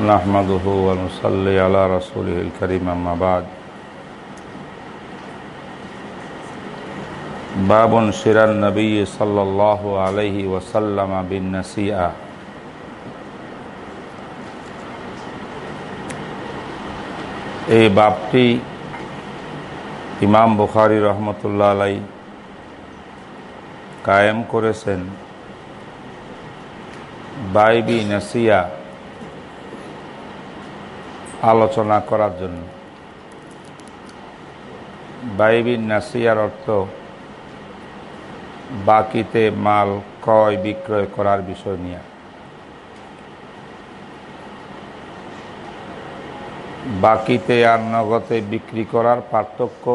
نحمده ونصلي على رسوله الكريم أما بعد باب شر النبي صلى الله عليه وسلم بالنسيئة এই বাপটি ইমাম বুখারি রহমতুল্লাহ আলাই কায়েম করেছেন বাইবি নাসিয়া আলোচনা করার জন্য। বাইবি নাসিয়ার অর্থ, বাকিতে মাল ক্রয় বিক্রয় করার বিষয় নিয়ে। বাকিতে আর নগদে বিক্রি করার পার্থক্য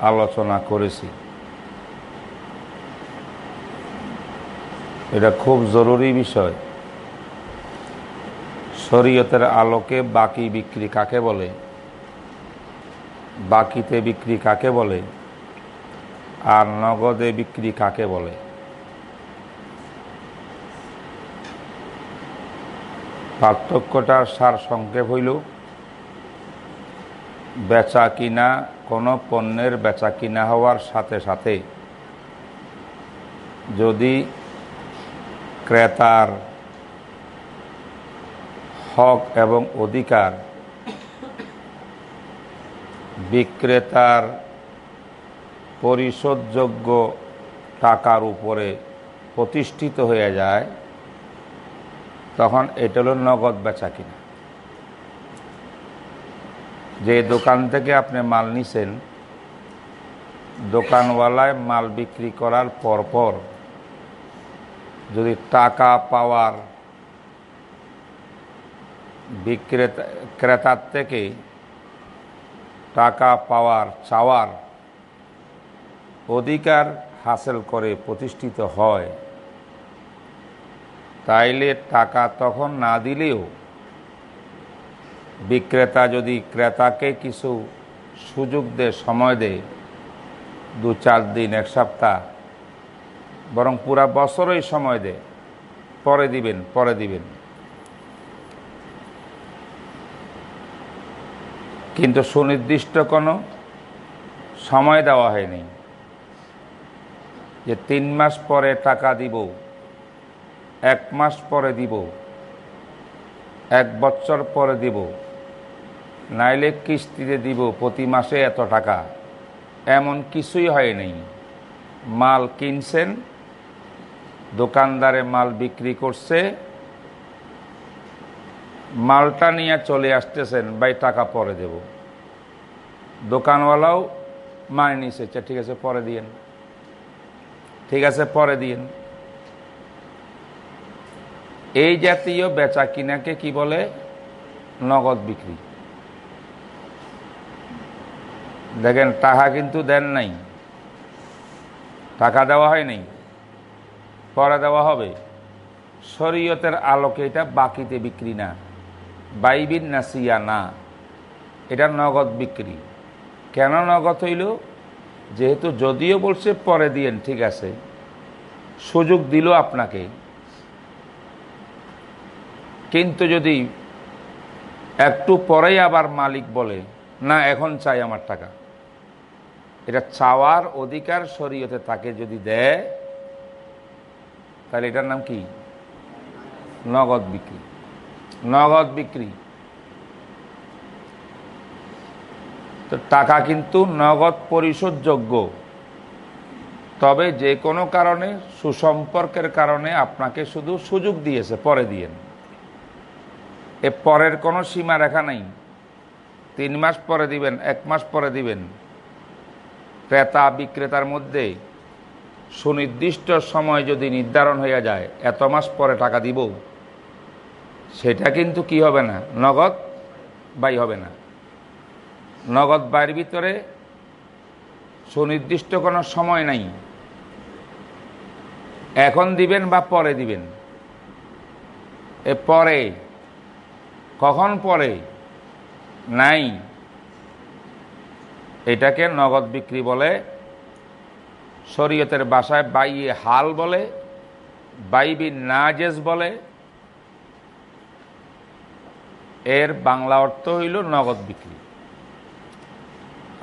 আলোচনা করেছি। এটা খুব জরুরি বিষয়। শরীয়তের আলোকে বাকি বিক্রি কাকে বলে? বাকিতে বিক্রি কাকে বলে? আর নগদে বিক্রি কাকে বলে? পার্থক্যটার সার সংক্ষেপ হইল, বেচা কিনা, কোনো পণ্যের বেচা কিনা হওয়ার সাথে সাথে যদি ক্রেতার হক এবং অধিকার বিক্রেতার পরিশোধযোগ্য টাকার উপরে প্রতিষ্ঠিত হয়ে যায়, তখন এটা হলো নগদ বেচা কিনা। যে দোকান থেকে আপনি মাল নিছেন, দোকানওয়ালায় মাল বিক্রি করার পরপর যদি টাকা পাওয়ার বিক্রেতা, ক্রেতার থেকে টাকা পাওয়ার চাওয়ার অধিকার হাসিল করে প্রতিষ্ঠিত হয়। তাইলে টাকা তখন না দিলেও বিক্রেতা যদি ক্রেতাকে কিছু সুযোগ দেয়, সময় দেয়, দু চার দিন, এক সপ্তাহ, বরং পুরা বছরই সময় দেয়, পরে দিবেন পরে দিবেন। কিন্তু সুনির্দিষ্ট কোনো সময় দেওয়া হয়নি যে তিন মাস পরে টাকা দিব, এক মাস পরে দিব, এক বছর পরে দিব, নাইলে কিস্তিতে দিব প্রতি মাসে এত টাকা। এমন কিছুই হয়নি। মাল কিনছেন, দোকানদারে মাল বিক্রি করছে মালটা নিয়ে চলে আসতেছেন, ভাই টাকা পরে দেব। দোকানওয়ালাও মানে নিছে ঠিক আছে, পরে দিয়েন। ঠিক আছে, পরে দিয়েন। এই জাতীয় বেচা কিনাকে কি বলে? নগদ বিক্রি। দেখেন, টাকা কিন্তু দেন নাই। টাকা দেওয়া হয় নাই। পরে দেওয়া হবে। শরীয়তের আলোকে এটা বাকিতে বিক্রি না। বাইবিন নাসিয়া না এটা নগদ বিক্রি। কেন নগদ হইল? যেহেতু যদিও বলছে পরে দিয়েন, ঠিক আছে। সুযোগ দিল আপনাকে। কিন্তু যদি একটু পরেই আবার মালিক বলে, না, এখন চাই আমার টাকা। এটা চাওয়ার অধিকার শরীয়তে তাকে যদি দেয়, তাহলে এটার নাম কি? নগদ বিক্রি। নগদ বিক্রি। তো টাকা কিন্তু নগদ পরিশোধযোগ্য তবে যে কোনো কারণে সুসম্পর্কের কারণে আপনাকে শুধু সুযোগ দিয়েছে, পরে দিয়েন। এ পরের কোনো সীমা রেখা নাই। তিন মাস পরে দিবেন, এক মাস পরে দিবেন। ক্রেতা বিক্রেতার মধ্যে সুনির্দিষ্ট সময় যদি নির্ধারণ হয়ে যায়, এত মাস পরে টাকা দিব। সেটা কিন্তু কি হবে না? নগদ বাই হবে না। নগদ বাইয়ের ভিতরে সুনির্দিষ্ট কোনো সময় নাই। এখন দিবেন বা পরে দিবেন? এ পরে, কখন পরে? নাই। এটাকে নগদ বিক্রি বলে, শরীয়তের বাসায় বাইয়ে হাল বলে, বাইবি নাজেজ বলে এর বাংলা অর্থ হইল নগদ বিক্রি।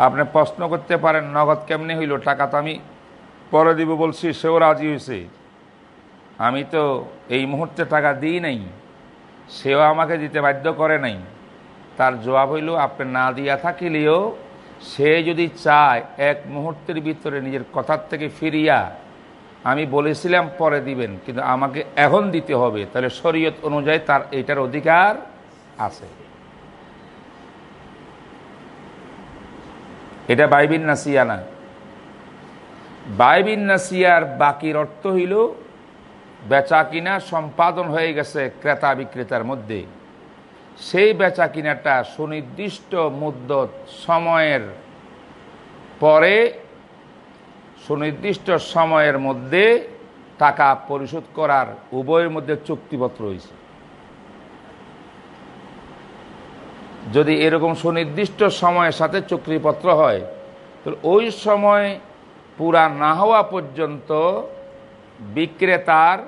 আপনি প্রশ্ন করতে পারেন, নগদ কেমনে হইল? টাকা তো আমি পরে দিব বলছি, সেও রাজি হয়েছে আমি তো এই মুহূর্তে টাকা দিই নাই, সেও আমাকে দিতে বাধ্য করে নাই। তার জবাব হইল, আপনি না দিয়া থাকিলেও সে যদি চায় এক মুহূর্তের ভিতরে নিজের কথার থেকে ফিরিয়া আমি বলেছিলাম পরে দিবেন, কিন্তু আমাকে এখন দিতে হবে, তাহলে শরীয়ত অনুযায়ী তার এটার অধিকার আছে। এটা বাইবিন নাসিয়া না। বাইবিন নাসিয়ার বাকির অর্থ হইল, বেচা কিনা সম্পাদন হয়ে গেছে ক্রেতা বিক্রেতার মধ্যে। সেই বেচা কিনাটা সুনির্দিষ্ট মুদ্দত সময়ের পরে, সুনির্দিষ্ট সময়ের মধ্যে টাকা পরিশোধ করার উভয়ের মধ্যে চুক্তিপত্র হয়েছে যদি এরকম সুনির্দিষ্ট সময়ের সাথে চুক্তিপত্র হয়, তাহলে ওই সময় পুরা না হওয়া পর্যন্ত বিক্রেতার,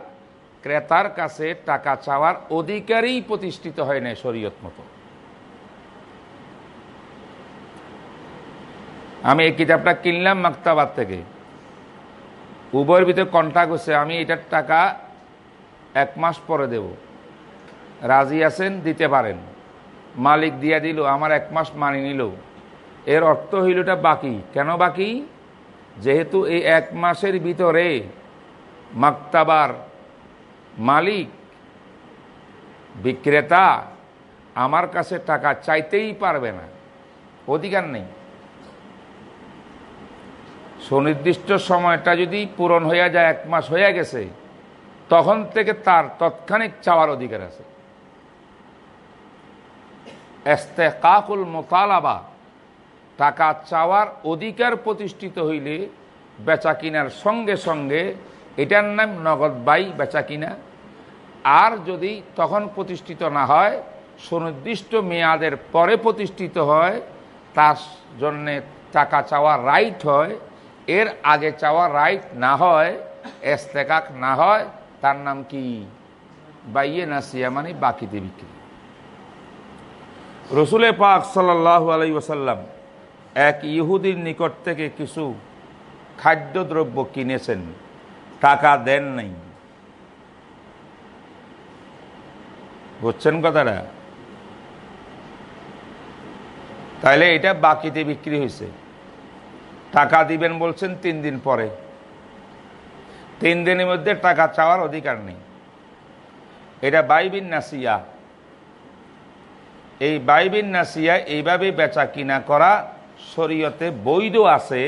ক্রেতার কাছে টাকা চাওয়ার অধিকারই প্রতিষ্ঠিত হয় না শরীয়ত মতো। আমি এই কিতাবটা কিনলাম মাক্তাবাদ থেকে। উভয়ের ভিতরে কন্ট্যাক্ট হচ্ছে আমি এটার টাকা এক মাস পরে দেব। রাজি আছেন, দিতে পারেন। মালিক দিয়া দিল, আমার এক মাস মানি নিল। এর অর্থ হইল এটা বাকি। কেন বাকি? যেহেতু এই এক মাসের ভিতরে মাক্তাবার মালিক, বিক্রেতা আমার কাছে টাকা চাইতেই পারবে না। অধিকার নেই। সুনির্দিষ্ট সময়টা যদি পূরণ হইয়া যায়, এক মাস হইয়া গেছে, তখন থেকে তার তৎক্ষণিক চাওয়ার অধিকার আছে। এস্তেকাকুল মোতালাবা, টাকা চাওয়ার অধিকার প্রতিষ্ঠিত হইলে বেচা কিনার সঙ্গে সঙ্গে এটার নাম নগদ বাই বেচা কিনা। আর যদি তখন প্রতিষ্ঠিত না হয়, সুনির্দিষ্ট মেয়াদের পরে প্রতিষ্ঠিত হয়, তার জন্যে টাকা চাওয়া রাইট হয়, এর আগে চাওয়া রাইট না হয় এস্তেকাক না হয়, তার নাম কি? বাইয়ে নাসিয়া মানে বাকিতে বিক্রি। রসুলে পাক সাল্লাহ আলাই ওসাল্লাম এক ইহুদির নিকট থেকে কিছু খাদ্যদ্রব্য কিনেছেন। টাকা দেন নাই। বুঝছেন কথাটা? তাহলে এটা বাকিতে বিক্রি হয়েছে টাকা দিবেন বলছেন তিন দিন পরে। তিন দিনের মধ্যে টাকা চাওয়ার অধিকার নেই। এটা বাইবিন নাসিয়া। এই বাইবিন নাসিয়া এইভাবে বেচা কিনা করা শরীয়তে বৈধ আছে,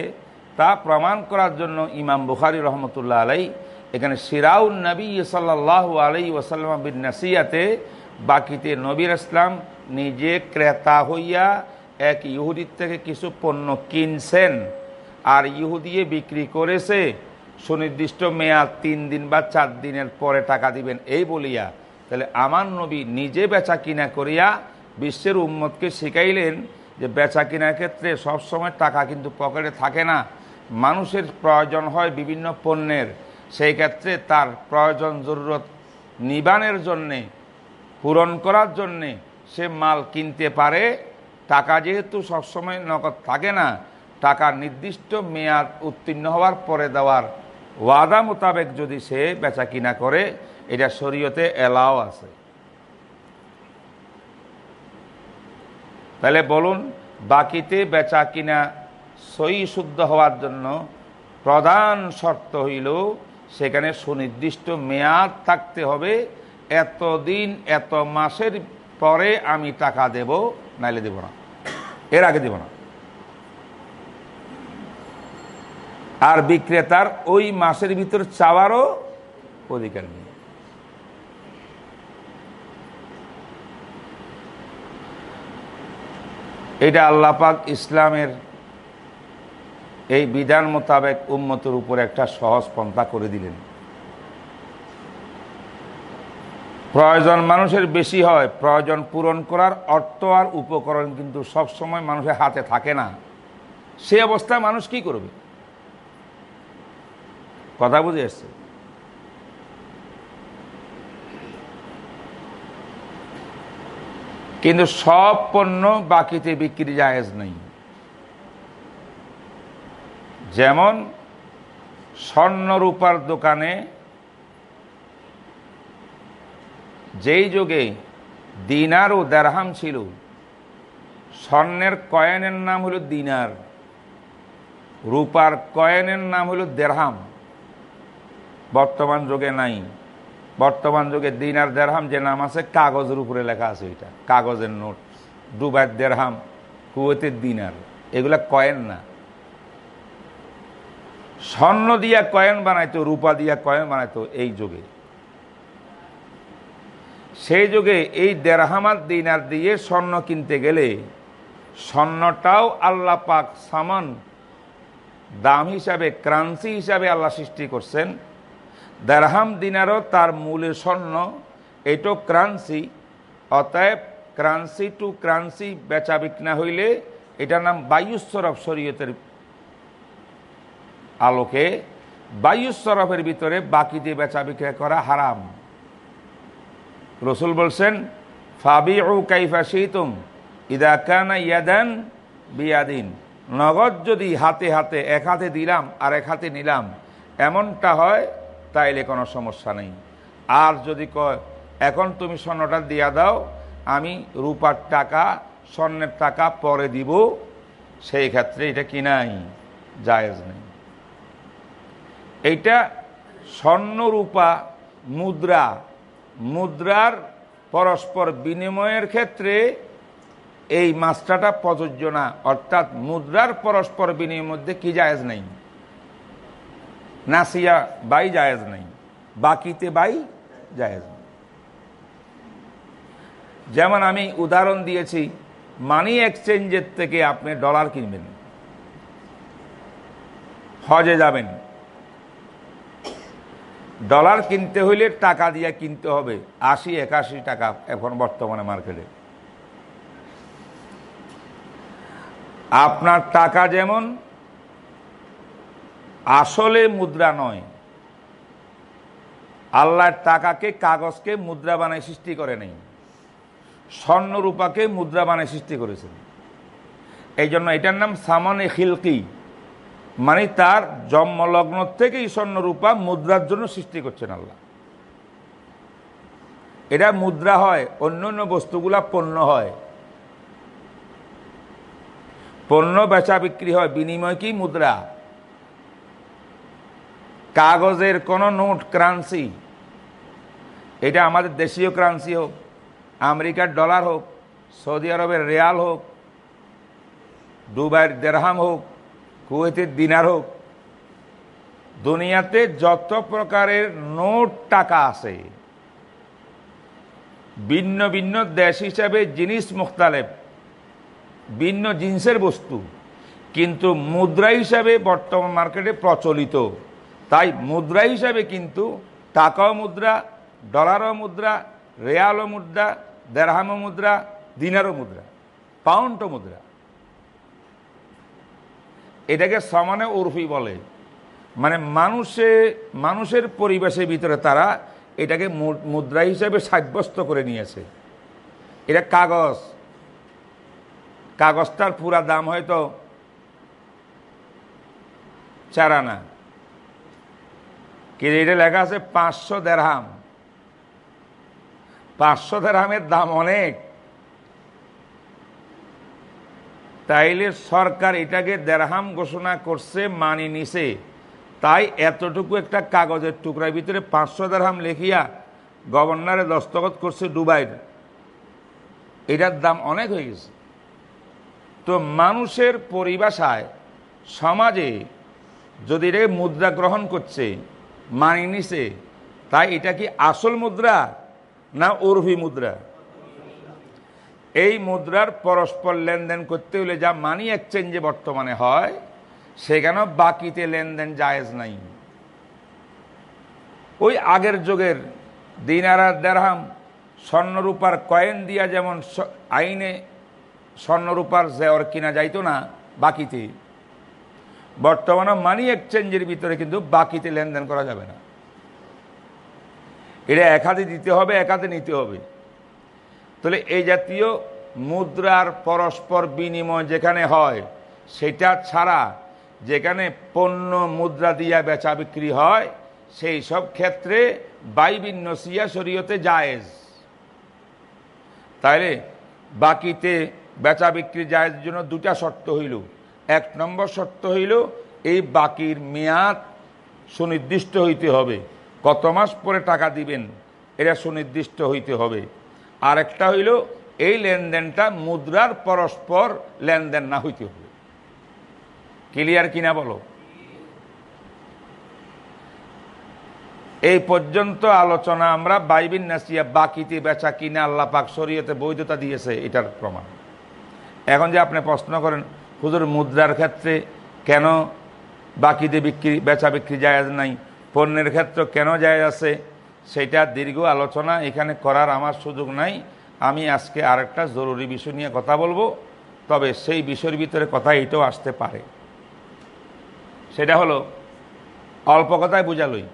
তা প্রমাণ করার জন্য ইমাম বুখারি রহমতুল্লাহ আলাই এখানে সিরাউন নবী সাল্লাহ আলাই ওসাল্লাম বিন নাসিয়াতে বাকিতে নবীর ইসলাম নিজে ক্রেতা হইয়া এক ইহুদির থেকে কিছু পণ্য কিনছেন আর ইহুদিয়ে বিক্রি করেছে, সুনির্দিষ্ট মেয়াদ তিন দিন বা চার দিনের পরে টাকা দিবেন। এই বলিয়া, তাহলে আমার নবী নিজে বেচা কিনা করিয়া বিশ্বের উম্মতকে শিখাইলেন যে বেচা কেনার ক্ষেত্রে সবসময় টাকা কিন্তু পকেটে থাকে না। মানুষের প্রয়োজন হয় বিভিন্ন পণ্যের। সেই ক্ষেত্রে তার প্রয়োজন জরুরত নিবানের জন্যে, পূরণ করার জন্যে সে মাল কিনতে পারে। টাকা যেহেতু সবসময় নগদ থাকে না, টাকা নির্দিষ্ট মেয়াদ উত্তীর্ণ হওয়ার পরে দেওয়ার ওয়াদা মোতাবেক যদি সে বেচা কিনা করে, এটা শরীয়তে এলাও আছে। তাহলে বলুন, বাকিতে বেচা কিনা সই শুদ্ধ হওয়ার জন্য প্রধান শর্ত হইল, সেখানে সুনির্দিষ্ট মেয়াদ থাকতে হবে এত দিন এত মাসের পরে আমি টাকা দেব, নাইলে দেব না। এর আগে দেব না। আর বিক্রেতার ওই মাসের ভিতর চাওয়ারও অধিকার নেই। এটা আল্লাপাক ইসলামের এই বিধান মোতাবেক উন্মতের উপর একটা সহজ পন্থা করে দিলেন। প্রয়োজন মানুষের বেশি হয়, প্রয়োজন পূরণ করার অর্থ আর উপকরণ কিন্তু সব সময় মানুষের হাতে থাকে না। সে অবস্থায় মানুষ কি করবে? কথা বুঝে এসছে। কিন্তু সব পণ্য বাকিতে বিক্রি জায়েজ নেই। যেমন স্বর্ণরূপার দোকানে যেই যুগে দিনার ও দেরহাম ছিল, স্বর্ণের কয়েনের নাম হলো দিনার, রূপার কয়েনের নাম হলো দেরহাম। বর্তমান যুগে নাই। বর্তমান যুগে দিনার দেরহাম যে নাম আছে, কাগজের উপরে লেখা আছে এটা। কাগজের নোট। দুবার দেড়হাম কুয়েতের দিনার। এগুলা কয়েন না। স্বর্ণ দিয়া কয়েন বানাইতো, রূপা দিয়া কয়েন বানাইতো এই যুগে। সেই যুগে এই দেড়হামার দিনার দিয়ে স্বর্ণ কিনতে গেলে স্বর্ণটাও আল্লাহ পাক সামান দাম হিসাবে ক্রান্সি হিসাবে আল্লাহ সৃষ্টি করছেন। দেড়হাম দিনারও তার মূলে স্বর্ণ, এটো ক্রান্সি, অতএব ক্রান্সি টু ক্রান্সি বেচা বিকনা হইলে এটার নাম বায়ুস্বরফ শরীয়তের আলোকে বায়ুস্বরফের ভিতরে বাকি দিয়ে বেচা বিক্রয় করা হারাম। রসুল বলছেন ফাবি ও কাইফা শীতুম, ইদা কানা ইয়াদান বিয়াদিন। নগদ যদি হাতে হাতে এক হাতে দিলাম আর এক হাতে নিলাম, এমনটা হয় তাইলে কোনো সমস্যা নেই। আর যদি কয়, এখন তুমি স্বর্ণটা দিয়া দাও, আমি রূপার টাকা, স্বর্ণের টাকা পরে দিব, সেই ক্ষেত্রে এটা কি নাই? জায়েজ নেই। এইটা স্বর্ণ রূপা মুদ্রা। মুদ্রার পরস্পর বিনিময়ের ক্ষেত্রে এই মাস্টারটা প্রযোজ্য না। অর্থাৎ মুদ্রার পরস্পর বিনিময়ের মধ্যে কি জায়েজ নেই? নাসিয়া বাই জায়েজ নেই, বাকিতে বাই জায়েজ নেই। যেমন আমি উদাহরণ দিয়েছি মানি এক্সচেঞ্জের থেকে আপনি ডলার কিনবেন, হজে যাবেন। ডলার কিনতে হইলে টাকা দিয়ে কিনতে হবে, আশি, একাশি টাকা এখন বর্তমানে মার্কেটে। আপনার টাকা যেমন আসলে মুদ্রা নয়। আল্লাহর টাকাকে কাগজকে মুদ্রা বানায় সৃষ্টি করে নেই। স্বর্ণ রূপাকে মুদ্রা বানায় সৃষ্টি করেছেন। এই জন্য এটার নাম সামনে খিলকি। মানে তার জন্মলগ্ন থেকেই স্বর্ণরূপা মুদ্রার জন্য সৃষ্টি করছেন আল্লাহ। এটা মুদ্রা হয়, অন্য অন্য বস্তুগুলা পণ্য হয়। পণ্য বেচা বিক্রি হয়, বিনিময় কি মুদ্রা? কাগজের কোন নোট ক্রান্সি। এটা আমাদের দেশীয় ক্রান্সি হোক, আমেরিকার ডলার হোক, সৌদি আরবের রেয়াল হোক, দুবাইয়ের দেরহাম হোক, কুয়েতের দিনার হোক, দুনিয়াতে যত প্রকারের নোট টাকা আছে, ভিন্ন ভিন্ন দেশ হিসাবে জিনিস মুখতালেব, ভিন্ন জিনিসের বস্তু, কিন্তু মুদ্রা হিসাবে বর্তমান মার্কেটে প্রচলিত। তাই মুদ্রা হিসাবে কিন্তু টাকাও মুদ্রা, ডলারও মুদ্রা, রেয়ালও মুদ্রা, দেড়হামও মুদ্রা, দিনারও মুদ্রা, পাউন্ডও মুদ্রা। এটাকে সমানে উর্ফি বলে। মানে মানুষে, মানুষের পরিবেশের ভিতরে তারা এটাকে মুদ্রা হিসাবে সাব্যস্ত করে নিয়েছে। এটা কাগজ। কাগজটার পুরা দাম হয়তো চার আনা। এটা লেখা আছে পাঁচশো দেড়হাম। পাঁচশো দেড়হামের দাম অনেক। তাইলে সরকার এটাকে দেড়হাম ঘোষণা করছে, মানি নিছে। তাই এতটুকু একটা কাগজের টুকরার ভিতরে পাঁচশো দেড়হাম লেখিয়া গভর্নরে দস্তখত করছে দুবাইয়ের এটার দাম অনেক হয়ে গেছে। তো মানুষের পরিভাষায় সমাজে যদি রে মুদ্রা গ্রহণ করছে মানি নিছে। তাই এটা কি আসল মুদ্রা না উর্ভি মুদ্রা? এই মুদ্রার পরস্পর লেনদেন করতে হলে যা মানি এক্সচেঞ্জে বর্তমানে হয়, সেখানেও বাকিতে লেনদেন জায়েজ নাই। ওই আগের যুগের দিনারা দেড়হাম স্বর্ণরূপার কয়েন দিয়া যেমন আইনে স্বর্ণরূপার জেওর কিনা যাইতো না, বাকিতে। বর্তমানে মানি এক্সচেঞ্জের ভিতরে কিন্তু বাকিতে লেনদেন করা যাবে না। এটা এক হাতে দিতে হবে, এক হাতে নিতে হবে। তাহলে এই জাতীয় মুদ্রার পরস্পর বিনিময় যেখানে হয়, সেটা ছাড়া যেখানে পণ্য মুদ্রা দিয়া বেচা বিক্রি হয়, সেই সব ক্ষেত্রে বাইবিন নসিয়া শরীয়তে জায়েজ। তাইলে বাকিতে বেচা বিক্রি জায়েজের জন্য দুটা শর্ত হইল। এক নম্বর শর্ত হইল, এই বাকির মেয়াদ সুনির্দিষ্ট হইতে হবে। কত মাস পরে টাকা দিবেন, এটা সুনির্দিষ্ট হইতে হবে। আরেকটা হইল, এই লেনদেনটা মুদ্রার পরস্পর লেনদেন না হইতে হবে। ক্লিয়ার কিনা বলো? এই পর্যন্ত আলোচনা আমরা বাইবিন নাসিয়া বাকিতে বেচা কিনা আল্লাহ পাক শরীয়তে বৈধতা দিয়েছে, এটার প্রমাণ। এখন যে আপনি প্রশ্ন করেন হুজুর মুদ্রার ক্ষেত্রে কেন বাকিতে বিক্রি, বেচা বিক্রি জায়গা নাই? পণ্যের ক্ষেত্রে কেন যায় আছে? সেটা দীর্ঘ আলোচনা, এখানে করার আমার সুযোগ নাই। আমি আজকে আরেকটা জরুরি বিষয় নিয়ে কথা বলব, তবে সেই বিষয়ের ভিতরে কথা এটাও আসতে পারে। সেটা হলো, অল্প কথায় বোঝালই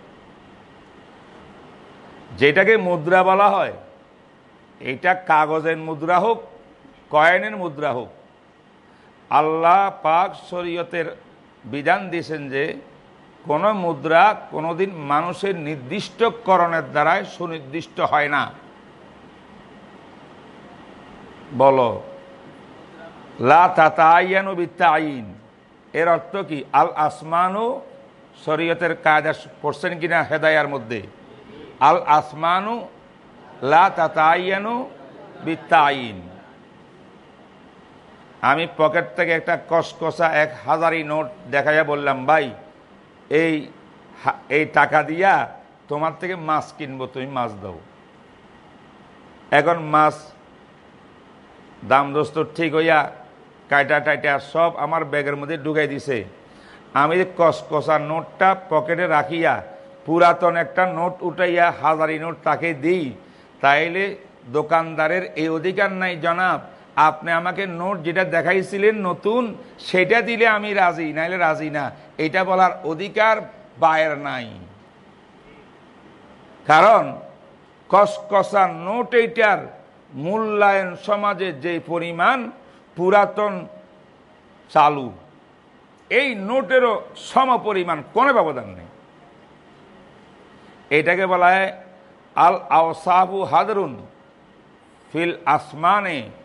যেটাকে মুদ্রা বলা হয়, এটা কাগজের মুদ্রা হোক, কয়েনের মুদ্রা হোক আল্লাহ পাক শরীয়তের বিধান দিয়েছেন যে, কোনো মুদ্রা কোনোদিন মানুষের নির্দিষ্টকরণের দ্বারাই সুনির্দিষ্ট হয় না। বলো, লা তাতায়ানু আইন এর অর্থ কি? আল আসমানু শরীয়তের কায়দা পড়ছেন কিনা হেদায়ার মধ্যে? আল আসমানু লা তাতায়ানু আইন আমি পকেট থেকে একটা কসকসা এক হাজারি নোট দেখাইয়া বললাম, ভাই, এই এই টাকা দিয়া তোমার থেকে মাছ কিনবো, তুমি মাছ দাও। এখন মাছ দাম দোস্ত ঠিক হইয়া কাইটা টাইটা সব আমার ব্যাগের মধ্যে ঢুকাই দিছে। আমি কসকসার নোটটা পকেটে রাখিয়া পুরাতন একটা নোট উঠাইয়া হাজারি নোট তাকে দিই, তাইলে দোকানদারের এই অধিকার নাই জনাব। আপনি আমাকে নোট যেটা দেখাইছিলেন নতুন, সেটা দিলে আমি রাজি, নাইলে রাজি না। এটা বলার অধিকার বায়ের নাই। কারণ, কসকসা নোট এইটার মূল্যায়ন সমাজে যে পরিমাণ পুরাতন চালু, এই নোটেরও সম পরিমাণ কোনো ব্যবধান নেই। এটাকে বলা হয় আল আওসাবু হাদরুন ফিল আসমানে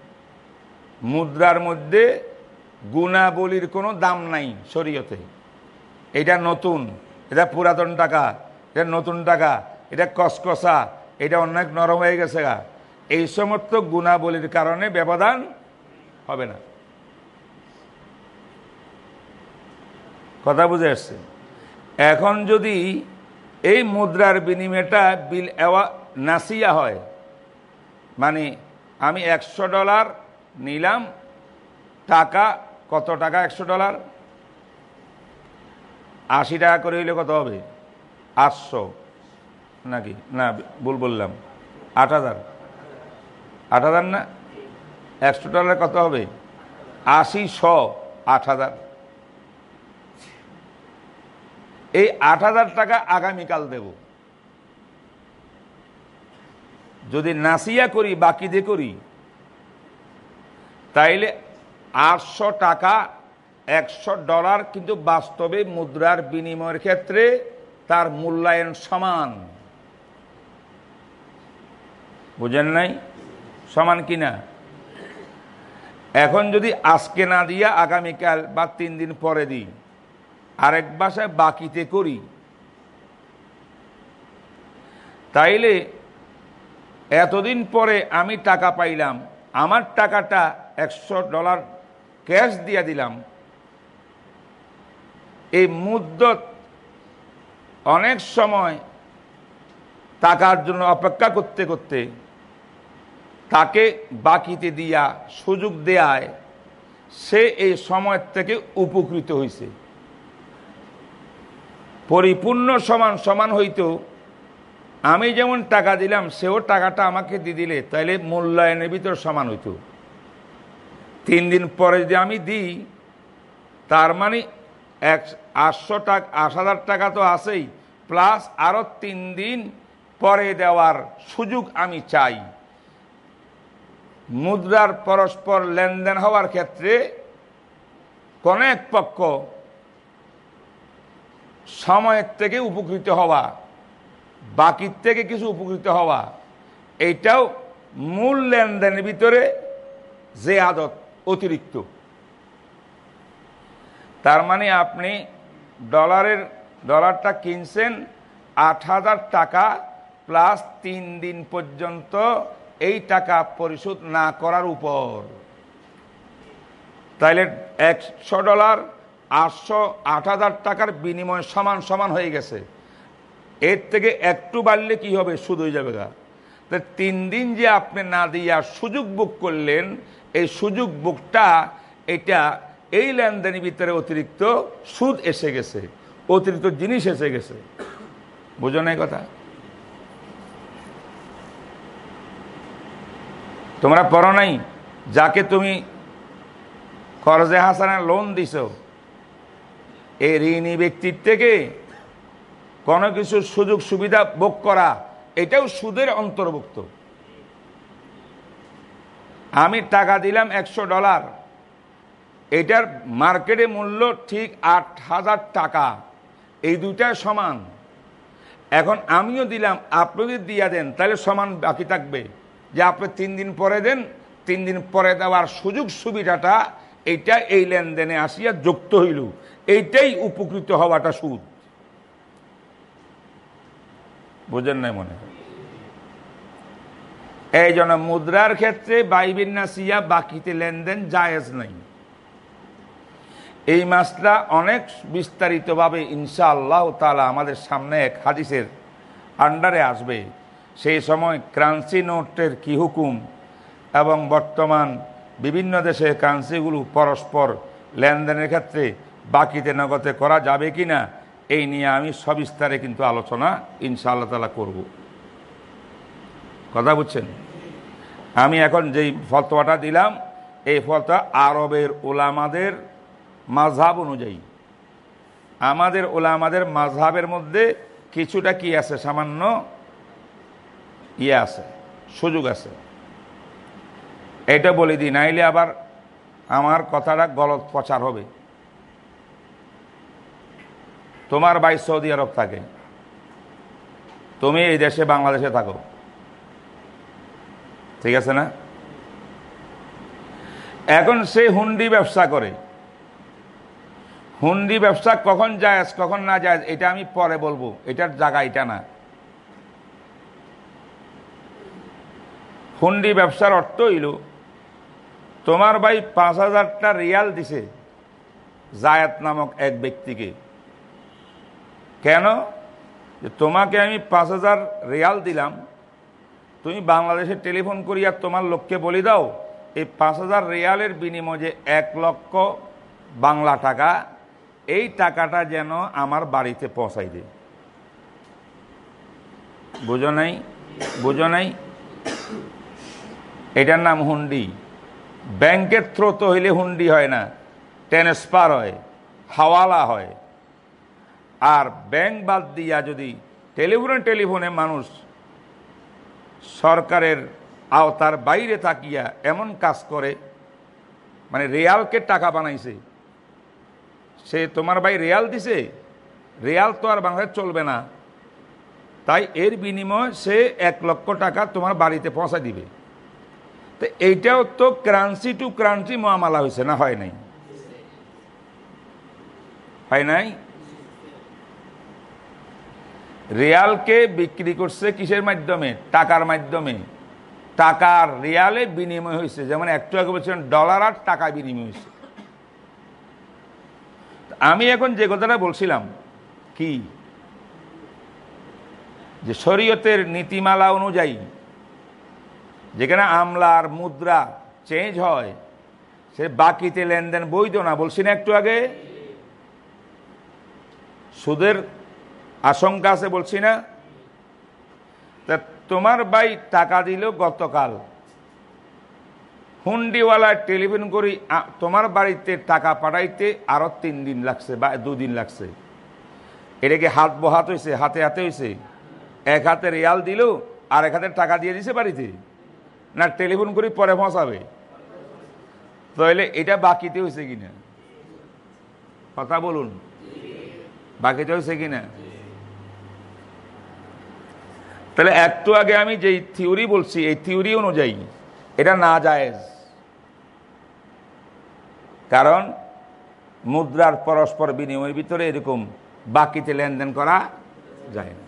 মুদ্রার মধ্যে গুণাবলীর কোনো দাম নাই শরীয়তে। এটা নতুন, এটা পুরাতন টাকা, এটা নতুন টাকা, এটা কসকসা, এটা অনেক নরম হয়ে গেছে গা। এই সমস্ত গুণাবলীর কারণে ব্যবধান হবে না। কথা বুঝে আসছে? এখন যদি এই মুদ্রার বিনিময়টা বিল এওয়া নাসিয়া হয় মানে আমি একশো ডলার নিলাম, টাকা, কত টাকা? একশো ডলার। আশি টাকা করে হইলে কত হবে? আটশো। নাকি? না, ভুল বললাম। আট হাজার। আট হাজার না? একশো ডলার কত হবে? আশি, শ, আট হাজার। এই আট হাজার টাকা আগামীকাল দেব। যদি নাসিয়া করি, বাকি দিয়ে করি তাইলে আটশো টাকা, একশো ডলার কিন্তু বাস্তবে মুদ্রার বিনিময়ের ক্ষেত্রে তার মূল্যায়ন সমান। বুঝেন নাই? সমান কিনা? এখন যদি আজকে না দিয়া আগামীকাল বা তিন দিন পরে দিই, আরেক বাসায় বাকিতে করি, তাইলে এতদিন পরে আমি টাকা পাইলাম, আমার টাকাটা একশো ডলার ক্যাশ দিয়ে দিলাম। এই মুদ্রত অনেক সময় টাকার জন্য অপেক্ষা করতে করতে তাকে বাকিতে দিয়া সুযোগ দেয়ায় সে এই সময় থেকে উপকৃত হয়েছে পরিপূর্ণ সমান সমান হইতো আমি যেমন টাকা দিলাম, সেও টাকাটা আমাকে দিয়ে দিলে তাহলে মূল্যায়নের ভিতর সমান হইতো। তিন দিন পরে যদি আমি দিই, তার মানে এক আটশো টাকা, আট হাজার টাকা তো আছেই, প্লাস আরও তিন দিন পরে দেওয়ার সুযোগ আমি চাই। মুদ্রার পরস্পর লেনদেন হওয়ার ক্ষেত্রে কোন এক পক্ষ সময়ের থেকে উপকৃত হওয়া, বাকির থেকে কিছু উপকৃত হওয়া এইটাও মূল লেনদেনের ভিতরে যে আদত অতিরিক্ত। তার মানে আপনি ডলারের, ডলারটা কিনছেন আট হাজার টাকা প্লাস তিন দিন পর্যন্ত এই টাকা পরিশোধ না করার উপর। তাইলে একশো ডলার আটশো, আট হাজার টাকার বিনিময় সমান সমান হয়ে গেছে। এর থেকে একটু বাড়লে কি হবে? হয়ে যাবে গা। তিন দিন যে আপনি না দিয়া সুযোগ বুক করলেন, এই সুযোগ বুকটা, এটা এই লেনদেনের ভিতরে অতিরিক্ত সুদ এসে গেছে, অতিরিক্ত জিনিস এসে গেছে। বুঝো না কথা? তোমরা পড়ো নাই? যাকে তুমি করজে হাসানা লোন দিছ এই ঋণী ব্যক্তির থেকে কোনো কিছু সুযোগ সুবিধা ভোগ করা এটাও সুদের অন্তর্ভুক্ত। আমি টাকা দিলাম একশো ডলার। এটার মার্কেটে মূল্য ঠিক আট হাজার টাকা। এই দুইটা সমান। এখন আমিও দিলাম, আপনি যদি দিয়া দেন, তাহলে সমান বাকি থাকবে। যে আপনি তিন দিন পরে দেন, তিন দিন পরে দেওয়ার সুযোগ সুবিধাটা, এইটা এই লেনদেনে আসিয়া যুক্ত হইল। এইটাই উপকৃত হওয়াটা সুদ। বুঝেন নাই মনে। এই জন্য মুদ্রার ক্ষেত্রে বাইবিন্যাসিয়া বাকিতে লেনদেন জায়েজ নাই। এই মাসটা অনেক বিস্তারিতভাবে ইনশাআল্লাহ তালা আমাদের সামনে এক হাদিসের আন্ডারে আসবে। সেই সময় ক্রান্সি নোটের কি হুকুম এবং বর্তমান বিভিন্ন দেশের কারেন্সিগুলো পরস্পর লেনদেনের ক্ষেত্রে বাকিতে নগদে করা যাবে কি না এই নিয়ে আমি সবিস্তারে কিন্তু আলোচনা ইনশাআল্লাহ তালা করব। কথা বুঝছেন? আমি এখন যেই ফতোয়াটা দিলাম, এই ফলটা আরবের ওলামাদের মাঝহাব অনুযায়ী। আমাদের ওলামাদের মাঝহাবের মধ্যে কিছুটা কি আছে? সামান্য ইয়ে আছে, সুযোগ আছে। এটা বলে দিই, নাইলে আবার আমার কথাটা গলত প্রচার হবে। তোমার ভাই সৌদি আরব থাকে। তুমি এই দেশে বাংলাদেশে থাকো। ঠিক আছে না? এখন সে হুন্ডি ব্যবসা করে। হুন্ডি ব্যবসা কখন যায় কখন না যায়, এটা আমি পরে বলব। এটার জায়গা এটা না। হুন্ডি ব্যবসার অর্থ হইল, তোমার ভাই পাঁচ হাজারটা রিয়াল দিছে জায়াত নামক এক ব্যক্তিকে। কেন? যে তোমাকে আমি পাঁচ হাজার রিয়াল দিলাম, তুমি বাংলাদেশে টেলিফোন করিয়া তোমার লোককে বলি দাও, এই পাঁচ হাজার রিয়ালের বিনিময়ে যে এক লক্ষ বাংলা টাকা, এই টাকাটা যেন আমার বাড়িতে পৌঁছাই দে বুঝো নাই? বুঝো নাই? এটার নাম হুন্ডি। ব্যাংকের থ্রো তো হইলে হুন্ডি হয় না, ট্রান্সফার হয়, হাওয়ালা হয়। আর ব্যাংক বাদ দিয়া যদি টেলিফোনে টেলিফোনে মানুষ সরকারের আওতার বাইরে তাকিয়া এমন কাজ করে মানে রেয়ালকে টাকা বানাইছে, সে তোমার ভাই রেয়াল দিছে, রেয়াল তো আর বাংলাদেশ চলবে না, তাই এর বিনিময়ে সে এক লক্ষ টাকা তোমার বাড়িতে পৌঁছা দিবে। তো এইটাও তো ক্রান্সি টু ক্রান্সি মহামালা হয়েছে, না হয় নাই? হয় নাই? রিয়ালকে বিক্রি করছে কিসের মাধ্যমে? টাকার মাধ্যমে। টাকার রিয়ালে বিনিময় হয়েছে। যেমন একটু আগে বলছিলেন ডলার আর টাকা বিনিময় হয়েছে। আমি এখন যে কথাটা বলছিলাম, কি? যে শরীয়তের নীতিমালা অনুযায়ী যেখানে আমলার মুদ্রা চেঞ্জ হয়, সে বাকিতে লেনদেন বৈধ না। বলছি না একটু আগে? সুদের আশঙ্কা আছে বলছি না। তা তোমার ভাই টাকা দিল গতকাল। হুন্ডিওয়ালা টেলিফোন করি তোমার বাড়িতে টাকা পাঠাইতে আরও তিন দিন লাগছে বা দুদিন লাগছে। এটাকে হাত বহাত হয়েছে হাতে হাতে হয়েছে এক হাতে রেয়াল দিল, আর এক হাতে টাকা দিয়ে দিছে বাড়িতে? না টেলিফোন করি পরে ফসাবে তাহলে এটা বাকিতে হয়েছে কিনা? কথা বলুন। বাকিতে হয়েছে কিনা? তাহলে একটু আগে আমি যেই থিওরি বলছি, এই থিওরি অনুযায়ী এটা না যায় কারণ মুদ্রার পরস্পর বিনিময়ের ভিতরে এরকম বাকিতে লেনদেন করা যায় না।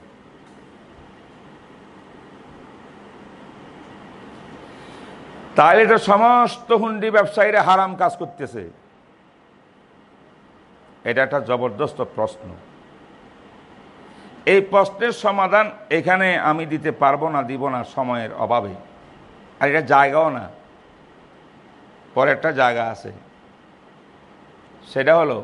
তাহলে এটা সমস্ত হুন্ডি ব্যবসায়ীরা হারাম কাজ করতেছে। এটা একটা জবরদস্ত প্রশ্ন। এই প্রশ্নের সমাধান এখানে আমি দিতে পারব না, দিব না সময়ের অভাবে। আর এটা জায়গাও না। পরে একটা জায়গা আছে। সেটা হলো,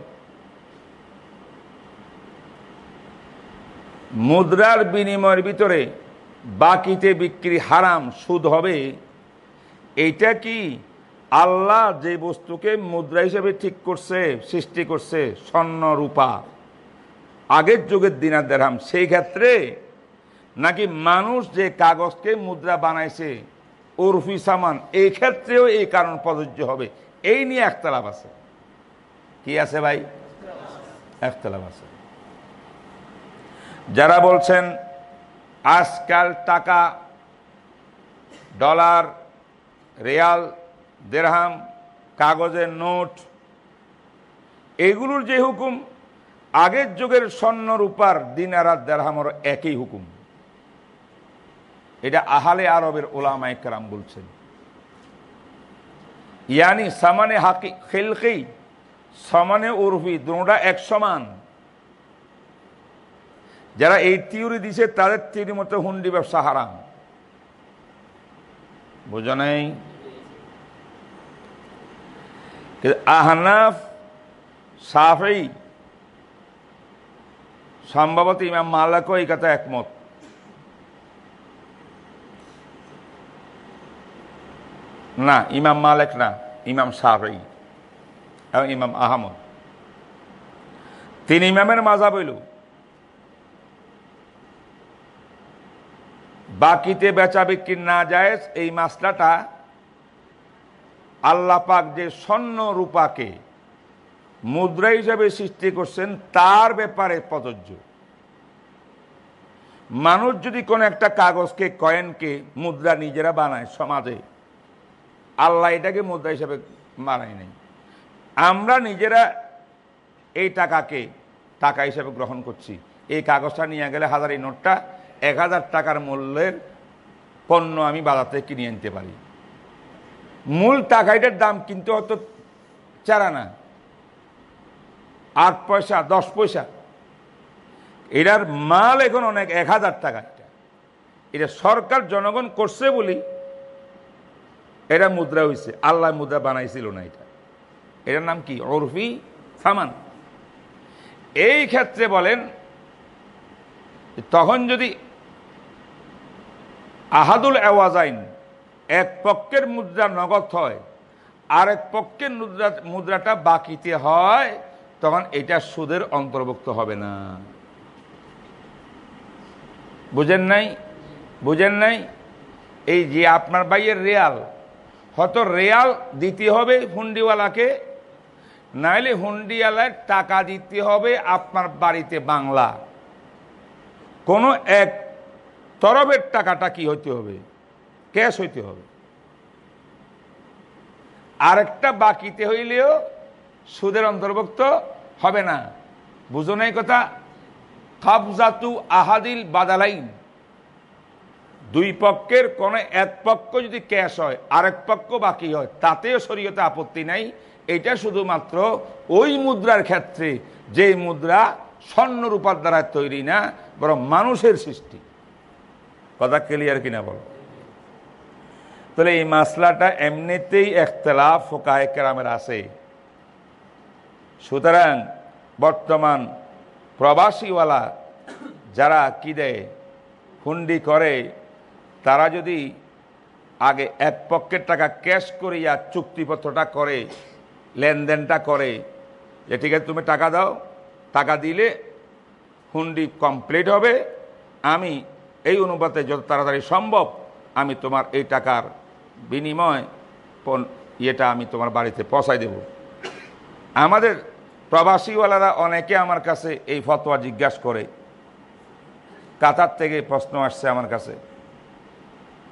মুদ্রার বিনিময়ের ভিতরে বাকিতে বিক্রি হারাম, সুদ হবে। এইটা কি আল্লাহ যে বস্তুকে মুদ্রা হিসেবে ঠিক করছে, সৃষ্টি করছে স্বর্ণ রূপা আগের যুগের দিনার দেরাম সেই ক্ষেত্রে নাকি মানুষ যে কাগজকে মুদ্রা বানাইছে, ওরফি সামান, এই ক্ষেত্রেও এই কারণ প্রযোজ্য হবে। এই নিয়ে একতলাপ আছে। কি আছে ভাই? একতলাপ আছে। যারা বলছেন, আজকাল টাকা, ডলার, রেয়াল দেরহাম কাগজের নোট, এগুলোর যে হুকুম আগের যুগের স্বর্ণ রূপার দিনারাত দেরহামর একই হুকুম। এটা আহালে আরবের ওলামা একরাম বলছেন। ইয়ানি সামানে হাকি খেলকেই সমানে উর্ফি, দুটা এক সমান। যারা এই থিওরি দিছে, তাদের থিওরি মতো হুন্ডি ব্যবসা হারাম। বোঝা নাই? আহনাফ সাফেই সম্ভবত ইমাম মালাকও এই কথা একমত। না, ইমাম মালেক না, ইমাম সাফেই এবং ইমাম আহমদ। তিন ইমামের মাজা বইল বাকিতে বেচা বিক্রি না যায় এই মাসলাটা আল্লাপাক যে স্বর্ণ রূপাকে মুদ্রা হিসাবে সৃষ্টি করছেন তার ব্যাপারে প্রযোজ্য। মানুষ যদি কোনো একটা কাগজকে, কয়েনকে মুদ্রা নিজেরা বানায় সমাজে, আল্লাহ এটাকে মুদ্রা হিসাবে বানাই নেই। আমরা নিজেরা এই টাকাকে, টাকা হিসাবে গ্রহণ করছি। এই কাগজটা নিয়ে গেলে হাজার এই নোটটা, এক হাজার টাকার মূল্যের পণ্য আমি বাজার থেকে কিনে আনতে পারি। মূল টাকাইটার দাম কিন্তু অত চারা না। আট পয়সা, দশ পয়সা। এটার মাল এখন অনেক, এক হাজার টাকা এটা। এটা সরকার, জনগণ করছে বলি এটা মুদ্রা হয়েছে আল্লাহ মুদ্রা বানাইছিল না এটা। এটার নাম কি? ওরফি সামান। এই ক্ষেত্রে বলেন, তখন যদি আহাদুল আওয়াজাইন এক পক্ষের মুদ্রা নগদ হয় আর এক পক্ষের মুদ্রা মুদ্রাটা বাকিতে হয় তখন এটা সুদের অন্তর্ভুক্ত হবে না। বুঝেন নাই? বুঝেন নাই? এই যে আপনার ভাইয়ের রেয়াল, হয়তো রেয়াল দিতে হবে হুন্ডিওয়ালাকে, নাইলে হুন্ডিওয়ালার টাকা দিতে হবে আপনার বাড়িতে বাংলা। কোনো এক তরফের টাকাটা কি হইতে হবে? ক্যাশ হইতে হবে। আরেকটা বাকিতে হইলেও সুদের অন্তর্ভুক্ত হবে না। বুঝো নাই কথা? খাবজাতু আহাদিল বাদালাইন। দুই পক্ষের কোন এক পক্ষ যদি ক্যাশ হয়, আরেক পক্ষ বাকি হয়, তাতেও শরীয়তে আপত্তি নাই। এটা শুধুমাত্র ওই মুদ্রার ক্ষেত্রে যে মুদ্রা স্বর্ণ রূপার দ্বারা তৈরি না, বরং মানুষের সৃষ্টি। কথা ক্লিয়ার কিনা বলো? তাহলে এই মাসলাটা এমনিতেই একতলাফ ফোকায় কেরামের আছে। সুতরাং বর্তমান প্রবাসীওয়ালা যারা কি দেয় হুন্ডি করে, তারা যদি আগে এক পক্ষের টাকা ক্যাশ করিয়া চুক্তিপত্রটা করে, লেনদেনটা করে, যে ঠিক আছে তুমি টাকা দাও, টাকা দিলে হুন্ডি কমপ্লিট হবে, আমি এই অনুপাতে যত তাড়াতাড়ি সম্ভব আমি তোমার এই টাকার বিনিময় ইয়েটা আমি তোমার বাড়িতে পৌঁছাই দেব। আমাদের প্রবাসীওয়ালারা অনেকে আমার কাছে এই ফতোয়া জিজ্ঞাসা করে। কাতার থেকে প্রশ্ন আসছে আমার কাছে।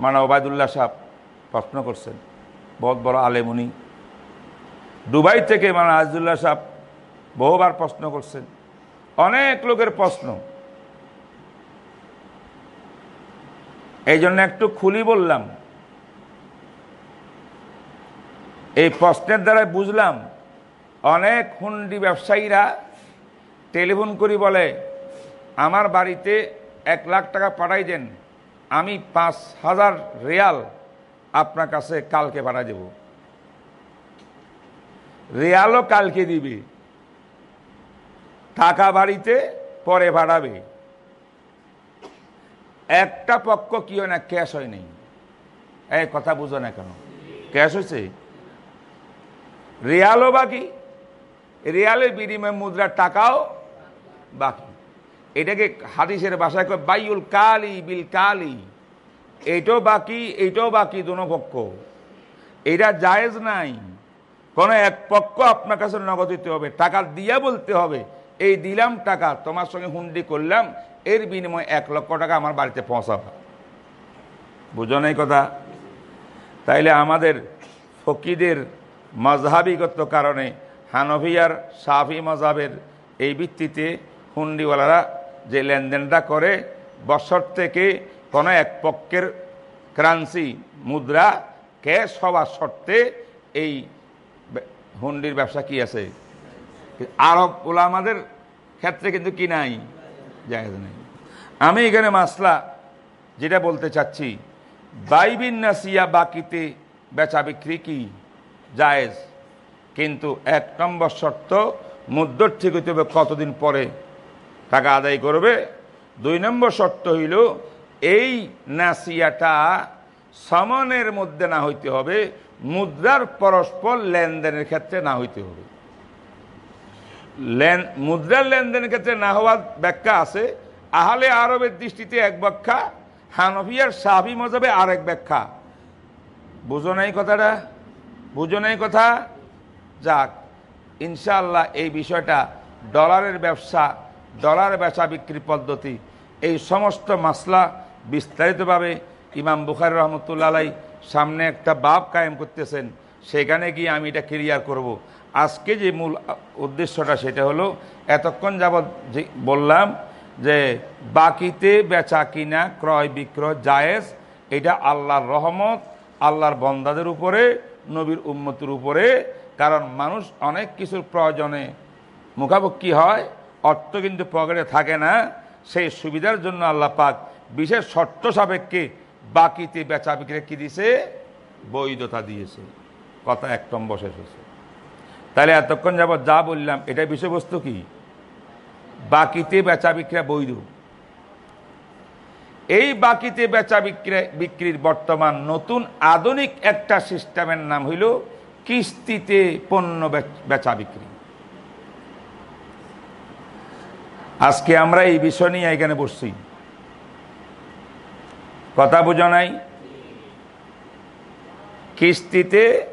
মানে ওবায়দুল্লাহ সাহেব প্রশ্ন করছেন, বহুত বড় আলেমুনি দুবাই থেকে মানে আজদুল্লাহ সাহেব বহুবার প্রশ্ন করছেন। অনেক লোকের প্রশ্ন। এই জন্য একটু খুলি বললাম। এই প্রশ্নের দ্বারা বুঝলাম অনেক হুন্ডি ব্যবসায়ীরা টেলিফোন করি বলে, আমার বাড়িতে এক লাখ টাকা পাঠাই দেন, আমি পাঁচ হাজার রিয়াল আপনার কাছে কালকে পাঠাই দেব। রিয়ালও কালকে দিবে। টাকা বাড়িতে পরে ভাড়াবে একটা পক্ষ কি হয় না, ক্যাশ হয় নাই। এই কথা বুঝো না কেন? ক্যাশ হয়েছে রিয়ালও বাকি রিয়ালের বিনিময় মুদ্রার টাকাও বাকি। এটাকে হাদিসের ভাষায় কয়, বাইউল কালি বিল কালি। এইটাও বাকি এইটাও বাকি দোনো পক্ষ। এটা জায়েজ নাই। কোনো এক পক্ষ আপনার কাছে নগদ দিতে হবে, টাকা দিয়া বলতে হবে, এই দিলাম টাকা, তোমার সঙ্গে হুন্ডি করলাম, এর বিনিময়ে এক লক্ষ টাকা আমার বাড়িতে পৌঁছাবা। বুঝো নাই কথা? তাইলে আমাদের ফকিদের মজহাবিগত কারণে হানভিয়ার সাফি মজাবের এই ভিত্তিতে হুন্ডিওয়ালারা যে লেনদেনটা করে, বছর থেকে কোনো এক পক্ষের ক্রান্সি মুদ্রা ক্যাশ হওয়ার শর্তে এই হুন্ডির ব্যবসা কি আছে? আরব ওলামাদের ক্ষেত্রে কিন্তু কি নাই? জায়েজ নেই। আমি এখানে মাসলা যেটা বলতে চাচ্ছি, বাইবিন নাসিয়া বাকিতে বেচা বিক্রি কি? জায়েজ। কিন্তু এক নম্বর শর্ত মধ্যর্থী হইতে হবে কতদিন পরে। টাকা আদায় করবে। দুই নম্বর শর্ত হইল, এই নাসিয়াটা সমনের মধ্যে না হইতে হবে, মুদ্রার পরস্পর লেনদেনের ক্ষেত্রে না হইতে হবে। লেন, মুদ্রার লেনদেনের ক্ষেত্রে না হওয়ার ব্যাখ্যা আছে। আহলে আরবের দৃষ্টিতে এক ব্যাখ্যা, হানফিয়ার সাহাবি মজাবে আরেক ব্যাখ্যা। বুঝো নাই কথাটা? বুঝো নাই কথা? যাক, ইনশাআল্লাহ এই বিষয়টা ডলারের ব্যবসা, ডলার বেচা বিক্রি পদ্ধতি, এই সমস্ত মাসলা বিস্তারিতভাবে ইমাম বুখারি রহমতুল্লাহ আলাই সামনে একটা বাপ কায়েম করতেছেন, সেখানে গিয়ে আমি এটা ক্লিয়ার করব। আজকে যে মূল উদ্দেশ্যটা সেটা হলো, এতক্ষণ যাবৎ যে বললাম যে বাকিতে বেচা কিনা, ক্রয় বিক্রয় জায়েজ, এটা আল্লাহর রহমত, আল্লাহর বন্দাদের উপরে, নবীর উম্মতের উপরে কারণ মানুষ অনেক কিছুর প্রয়োজনে মুখাপক্ষি হয়, অর্থ কিন্তু পকেটে থাকে না। সেই সুবিধার জন্য আল্লাহ পাক বিশেষ শর্ত সাপেক্ষে বাকিতে বেচা বিক্রি কি দিছে? বৈধতা দিয়েছে। কথা এক নম্বর শেষ তাহলে এতক্ষণ যাবৎ যা বললাম, এটা বিষয়বস্তু কি? বাকিতে বেচা বিক্রি বৈধ। এই বাকিতে বেচা বিক্রি বিক্রির বর্তমান নতুন আধুনিক একটা সিস্টেমের নাম হইল কিস্তিতে পণ্য বেচ- বিক্রি। আজকে আমরা এই বিষয় নিয়ে এখানে বসছি। কথা বোঝা নাই? কিস্তিতে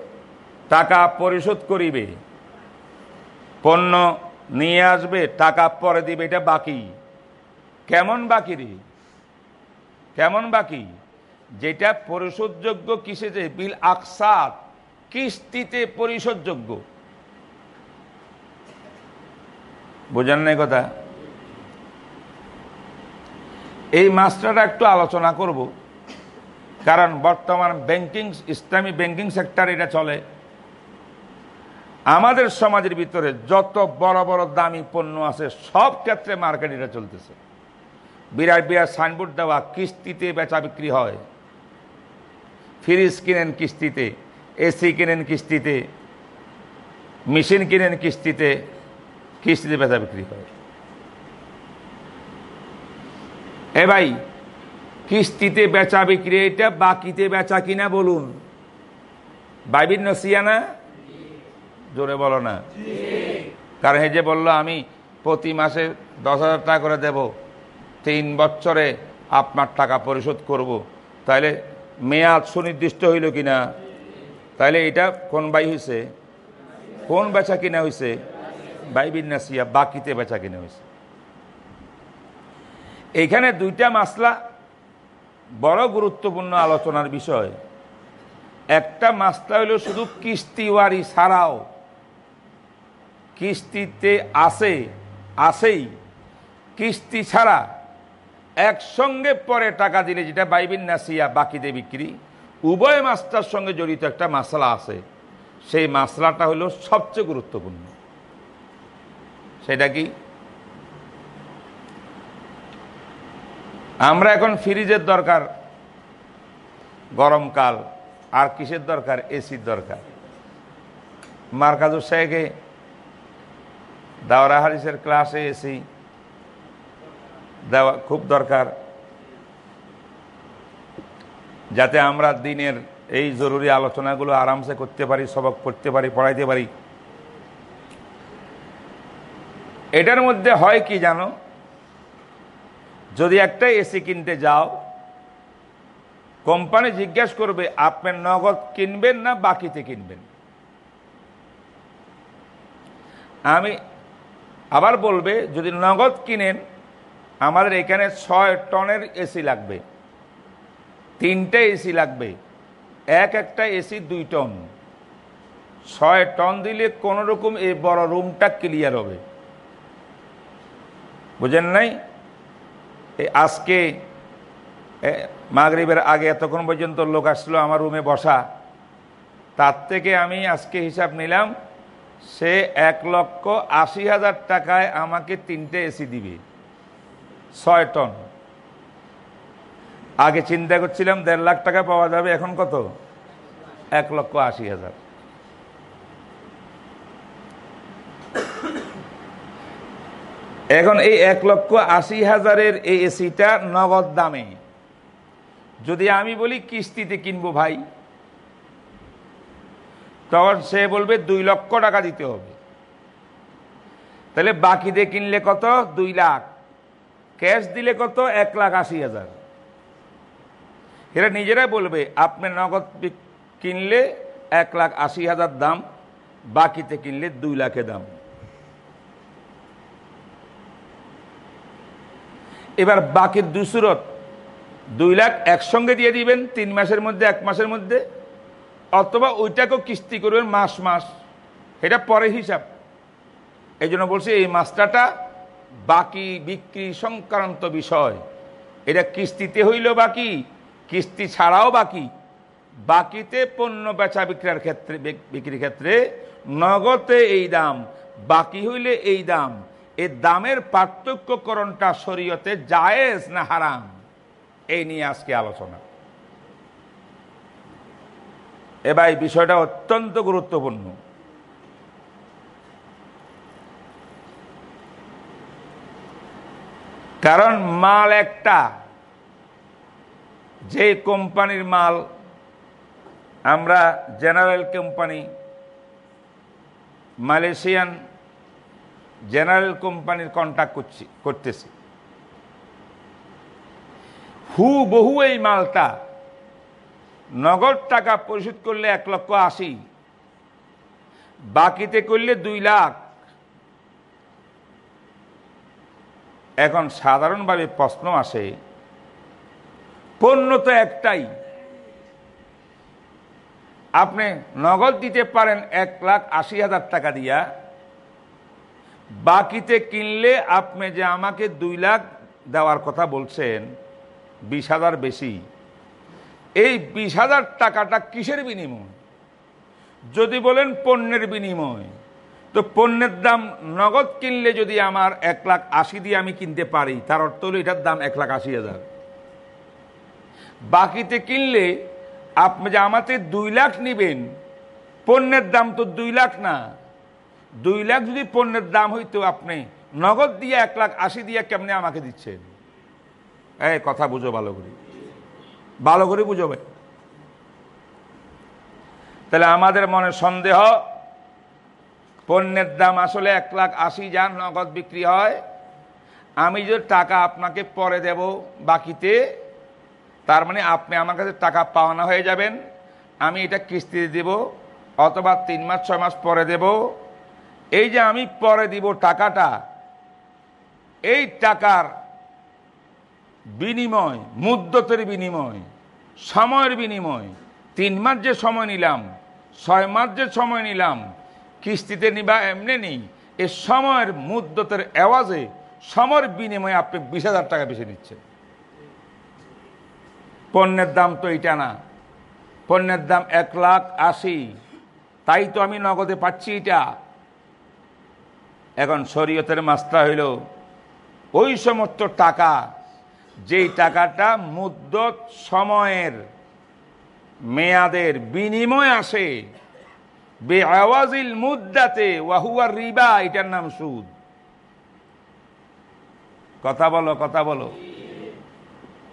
টাকা পরিশোধ করিবে। পণ্য নিয়ে আসবে, টাকা পরে দিবে, এটা বাকি। কেমন বাকি রে? কেমন বাকি? যেটা পরিশোধযোগ্য কিসেতে বিল আকসাদ কিস্তিতে পরিশোধযোগ্য। বোঝেন নাই কথা? এই মাস্টারটা একটু আলোচনা করব। কারণ বর্তমান ব্যাংকিং ইসলামী ব্যাংকিং সেক্টর এটা চলে। আমাদের সমাজের ভিতরে যত বড় বড় দামি পণ্য আছে, সব ক্ষেত্রে মার্কেট এটা চলতেছে। বিরাট বিরাট সাইনবোর্ড দেওয়া কিস্তিতে বেচা বিক্রি হয়। ফ্রিজ কিনেন কিস্তিতে। এসি কিনেন কিস্তিতে, মেশিন কিনেন কিস্তিতে কিস্তিতে বেচা বিক্রি হয় এ ভাই, কিস্তিতে বেচা বিক্রি, এটা বাকিতে বেচা কিনা বলুন। বাইবির নসিয়ানা জোরে বলো না। কারণ এই যে বলল, আমি প্রতি মাসে দশ হাজার টাকা করে দেব, তিন বছরে আপনার টাকা পরিশোধ করব। তাহলে মেয়াদ সুনির্দিষ্ট হইল কিনা? তাহলে এটা কোন বাই হয়েছে কোন বেচা কিনা হয়েছে বাই বিন্যাসিয়া বাকিতে বেচা কিনা হয়েছে এইখানে দুইটা মাসলা বড় গুরুত্বপূর্ণ আলোচনার বিষয়। একটা মাসলা হলো শুধু কিস্তিওয়ারি ছাড়াও। কিস্তিতে আসে আসেই কিস্তি ছাড়া একসঙ্গে পরে টাকা দিলে যেটা বাইবিন নাসিয়া, বাকিতে বিক্রি। উভয় মাসটার সঙ্গে জড়িত একটা মাসলা আছে। সেই মাসলাটা হলো সবচেয়ে গুরুত্বপূর্ণ। সেটা কি? আমরা এখন ফ্রিজের দরকার গরমকাল আর কিসের দরকার? এসির দরকার। মার্কাজুর সাহেকে দাওরা হারিসের ক্লাসে এসি দেওয়া খুব দরকার। যাতে আমরা দিনের এই জরুরি আলোচনাগুলো আরামসে করতে পারি, সবক পড়তে পারি, পড়াইতে পারি। এটার মধ্যে হয় কি জানো? যদি একটা এসি কিনতে যাও, কোম্পানি জিজ্ঞেস করবে, আপনি নগদ কিনবেন না বাকিতে কিনবেন? আমি আবার বলবে, যদি নগদ কিনেন, আমাদের এখানে ছয় টনের এসি লাগবে। তিনটে এসি লাগবে। এক একটা এসি দুই টন। ছয় টন দিলে কোন রকম এই বড় রুমটা ক্লিয়ার হবে। বুঝেন নাই? আজকে মাগরীবের আগে এতক্ষণ পর্যন্ত লোক আসলো আমার রুমে বসা। তার থেকে আমি আজকে হিসাব নিলাম, সে এক লক্ষ আশি হাজার টাকায় আমাকে তিনটে এসি দিবে। ছয় টন। আগে চিন্তা করছিলাম দেড় লাখ টাকা পাওয়া যাবে, এখন কত? এক লক্ষ আশি হাজার। এখন এই এক লক্ষ আশি হাজারের এই এসিটা নগদ দামে। যদি আমি বলি কিস্তিতে কিনবো ভাই, তখন সে বলবে দুই লক্ষ টাকা দিতে হবে। তাহলে বাকিতে কিনলে কত? দুই লাখ। ক্যাশ দিলে কত? এক লাখ আশি হাজার। এরা নিজেরাই বলবে, আপনি নগদ কিনলে এক লাখ আশি হাজার দাম, বাকিতে কিনলে দুই লাখে দাম। এবার বাকির দুসুরত দুই লাখ একসঙ্গে দিয়ে দিবেন, তিন মাসের মধ্যে, এক মাসের মধ্যে, অথবা ওইটাকেও কিস্তি করবেন মাস মাস। এটা পরে হিসাব। এই জন্য বলছি, এই মাসটাটা বাকি বিক্রি সংক্রান্ত বিষয়। এটা কিস্তিতে হইল বাকি কিস্তি ছাড়াও বাকি। বাকিতে পণ্য বেচা বিক্রির ক্ষেত্রে বিক্রির ক্ষেত্রে নগদে এই দাম, বাকি হইলে এই দাম। এই দামের পার্থক্যকরণটা শরীয়তে জায়েজ না হারাম? এই নিয়ে আজকে আলোচনা। এবার বিষয়টা অত্যন্ত গুরুত্বপূর্ণ। কারণ মাল একটা যে কোম্পানির মাল আমরা জেনারেল কোম্পানি, মালয়েশিয়ান জেনারেল কোম্পানির কন্ট্যাক্ট করছি, করতেছি। হু বহু এই মালটা নগদ টাকা পরিশোধ করলে এক লক্ষ আশি, বাকিতে করলে দুই লাখ। এখন সাধারণভাবে প্রশ্ন আসে পণ্য তো একটাই। আপনি নগদ দিতে পারেন এক লাখ আশি হাজার টাকা দিয়া। বাকিতে কিনলে আপনি যে আমাকে দুই লাখ দেওয়ার কথা বলছেন, বিশ হাজার বেশি। এই বিশ হাজার টাকাটা কিসের বিনিময়? যদি বলেন পণ্যের বিনিময়। তো পণ্যের দাম নগদ কিনলে যদি আমার এক লাখ আশি দিয়ে আমি কিনতে পারি, তার অর্থ হলো এটার দাম এক লাখ আশি হাজার। বাকিতে কিনলে আপনি যে আমাকে দুই লাখ নিবেন, পণ্যের দাম তো দুই লাখ না। দুই লাখ যদি পণ্যের দাম হইতো আপনি, নগদ দিয়ে এক লাখ আশি দিয়ে কেমনে আমাকে দিচ্ছেন? এই কথা বুঝো ভালো করে। ভালো করে বুঝবে। তাহলে আমাদের মনে সন্দেহ, পণ্যের দাম আসলে এক লাখ আশি যান নগদ বিক্রি হয়। আমি যে টাকা আপনাকে পরে দেব বাকিতে তার মানে আপনি আমার কাছে টাকা পাওনা হয়ে যাবেন, আমি এটা কিস্তি দেব, অথবা তিন মাস, ছয় মাস পরে দেব। এই যে আমি পরে দিব টাকাটা, এই টাকার বিনিময়, মুদ্রতের বিনিময়, সময়ের বিনিময়, তিন মাস যে সময় নিলাম, ছয় মাস যে সময় নিলাম, কিস্তিতে নিবা এমনি নেই, এ সময়ের মুদ্রতের আওয়াজে সময়ের বিনিময়ে আপনি বিশ হাজার টাকা বেশি নিচ্ছেন। পণ্যের দাম তো এটা না। পণ্যের দাম এক লাখ আশি। তাই তো আমি নগদে পাচ্ছি এটা। এখন শরীয়তের মাস্টার হইল, ওই সমস্ত টাকা, যেই টাকাটা মুদ্রত সময়ের মেয়াদের বিনিময় আসে বে আওয়াজিল মুদ্দাতে ওয়াহুয়ার রিবা, এটার নাম সুদ। কথা বলো কথা বলো।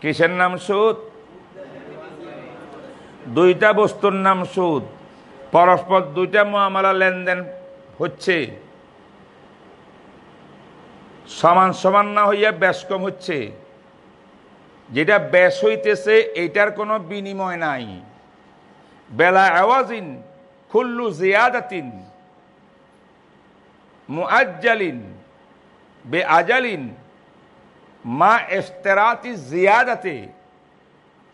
কিসের নাম সুদ? দুইটা বস্তুর নাম সুদ। পরস্পর দুইটা মহামালা লেনদেন হচ্ছে। সমান সমান না হইয়া কম হচ্ছে। যেটা ব্যাস হইতেছে, এটার কোনো বিনিময় নাই। বেলা আওয়াজিন, খুল্লু জিয়াদাতিন, মুআজ্জালিন বে আজালিন মা এস্তেরাতি জিয়াদাতে।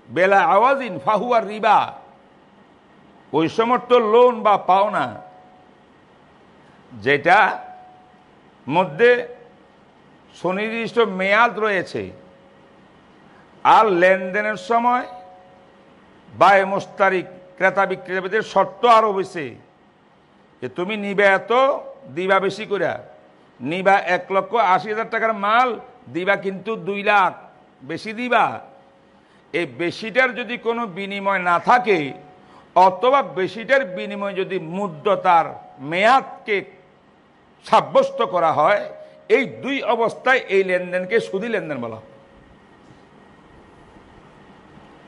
বেলা আওয়াজিন ফাহুয়ার রিবা। ওই সমর্থ লোন বা পাওনা। যেটা মধ্যে সুনির্দিষ্ট মেয়াদ রয়েছে। আর লেনদেনের সময় বায় মোস্তারিক ক্রেতা বিক্রেতাদের শর্ত আরও বেশি যে তুমি নিবে এত, দিবা বেশি করে নিবা এক লক্ষ আশি হাজার টাকার মাল, দিবা কিন্তু দুই লাখ, বেশি দিবা। এই বেশিটার যদি কোনো বিনিময় না থাকে, অথবা বেশিটার বিনিময় যদি মুদ্রতার মেয়াদকে সাব্যস্ত করা হয়, এই দুই অবস্থায় এই লেনদেনকে সুদী লেনদেন বলা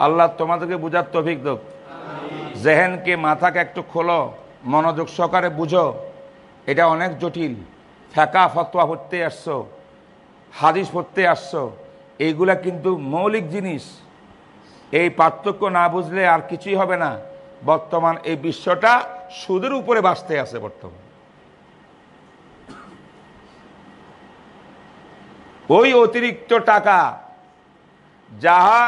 আল্লাহ তোমাদেরকে বুঝার তফিক দোক জেহেনকে মাথাকে একটু খোলো, মনোযোগ সহকারে বুঝো। এটা অনেক জটিল। ফেঁকা ফতোয়া পড়তে আসছো, হাদিস পড়তে আসছো, এইগুলা কিন্তু মৌলিক জিনিস। এই পার্থক্য না বুঝলে আর কিছুই হবে না। বর্তমান এই বিশ্বটা সুদের উপরে বাঁচতে আছে বর্তমান। ওই অতিরিক্ত টাকা যাহা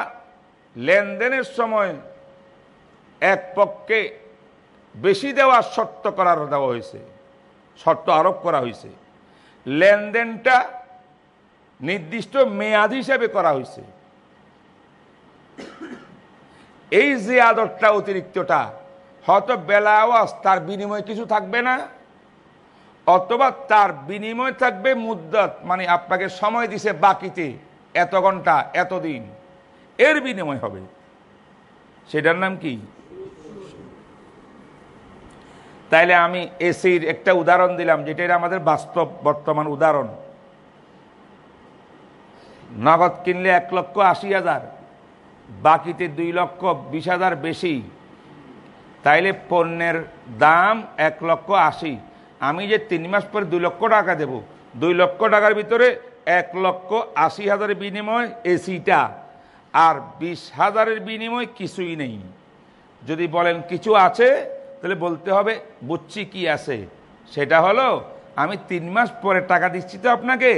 লেনদেনের সময় এক পক্ষে বেশি দেওয়া শর্ত করার দেওয়া হয়েছে, শর্ত আরোপ করা হয়েছে। লেনদেনটা নির্দিষ্ট মেয়াদ হিসেবে করা হয়েছে। এই যে আদরটা অতিরিক্তটা হয়তো বেলা আওয়াজ তার বিনিময়ে কিছু থাকবে না? অথবা তার বিনিময় থাকবে মুদ্দত মানে আপনাকে সময় দিছে বাকিতে এত ঘণ্টা, এত দিন। এর বিনিময় হবে। সেটার নাম কি? তাইলে আমি এসির একটা উদাহরণ দিলাম, যেটা আমাদের বাস্তব বর্তমান উদাহরণ। নগদ কিনলে এক লক্ষ আশি হাজার বাকিতে দুই লক্ষ বিশ হাজার বেশি। তাইলে পণ্যের দাম এক লক্ষ আশি। আমি যে তিন মাস পরে দুই লক্ষ টাকা দেব, দুই লক্ষ টাকার ভিতরে এক লক্ষ আশি হাজারের বিনিময় এসিটা। আর বিশ হাজারের বিনিময় কিছুই নেই। যদি বলেন কিছু আছে, তাহলে বলতে হবে, বুঝছি কি আছে। সেটা হলো, আমি তিন মাস পরে টাকা দিচ্ছি তো আপনাকে,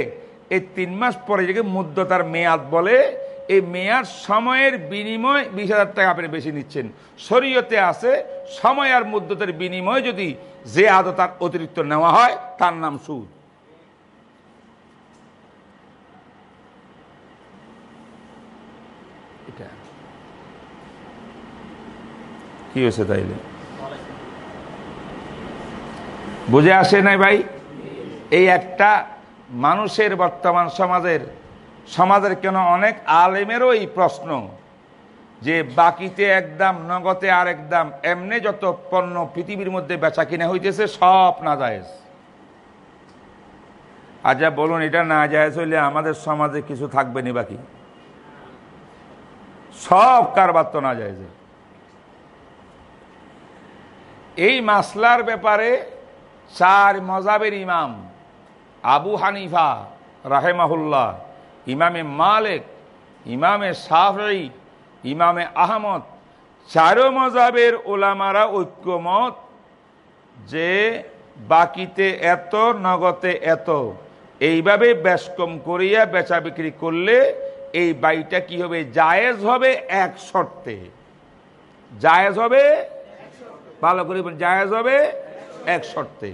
এই তিন মাস পরে যে মুদ্রতার মেয়াদ বলে এই মেয়াদ সময়ের বিনিময় বিশ হাজার টাকা আপনি বেশি নিচ্ছেন। শরীয়তে আছে, সময় আর মুদ্রতের বিনিময় যদি যে আদতার অতিরিক্ত নেওয়া হয়, তার নাম সুদ। কি হয়েছে তাইলে? বুঝে আসে নাই ভাই? এই একটা মানুষের বর্তমান সমাজের সমাজের কেন অনেক আলেমেরও এই প্রশ্ন যে বাকিতে একদম নগদে আর একদম এমনি যত পণ্য পৃথিবীর মধ্যে বেচা কিনে হইতেছে, সব না জায়েজ আচ্ছা বলুন, এটা না জায়েজ হইলে আমাদের সমাজে কিছু থাকবে নি বাকি? সব কারবার তো না যায় এই মাসলার ব্যাপারে চার মজাবের ইমাম আবু হানিফা, রাহেমাহুল্লাহ ইমামে মালেক, ইমামে সাফি ইমামে আহমদ, চারো মজাবের ওলামারা ঐক্যমত যে বাকিতে এত নগতে এত। এইভাবে বেশকম করিয়া বেচা বিক্রি করলে এই বাড়িটা কি হবে? জায়েজ হবে এক শর্তে। জায়েজ হবে? ভালো করে জায়েজ হবে এক শর্তে।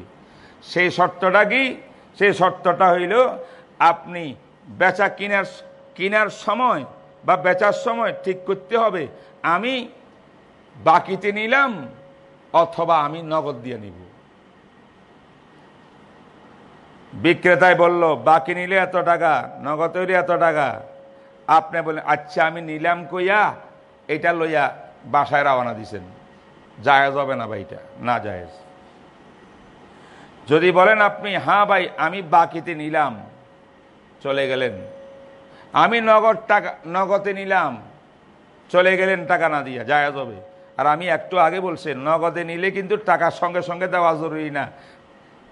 সেই শর্তটা কি? সেই শর্তটা হইল আপনি বেচা কিনার কিনার সময় বা বেচার সময় ঠিক করতে হবে। আমি বাকিতে নিলাম অথবা আমি নগদ দিয়ে নিব। বিক্রেতায় বলল, বাকি নিলে এত টাকা, নগদ হইলে এত টাকা। আপনি বলেন আচ্ছা আমি নিলাম কইয়া এটা লইয়া বাসায় রওনা দিছেন। জায়েজ হবে না ভাইটা না জায়েজ। যদি বলেন আপনি হ্যাঁ ভাই, আমি বাকিতে নিলাম। চলে গেলেন। আমি নগদ টাকা, নগদে নিলাম। চলে গেলেন টাকা না দিয়া, জায়াজ হবে। আর আমি একটু আগে বলছেন, নগদে নিলে কিন্তু টাকা সঙ্গে সঙ্গে দেওয়া জরুরি না।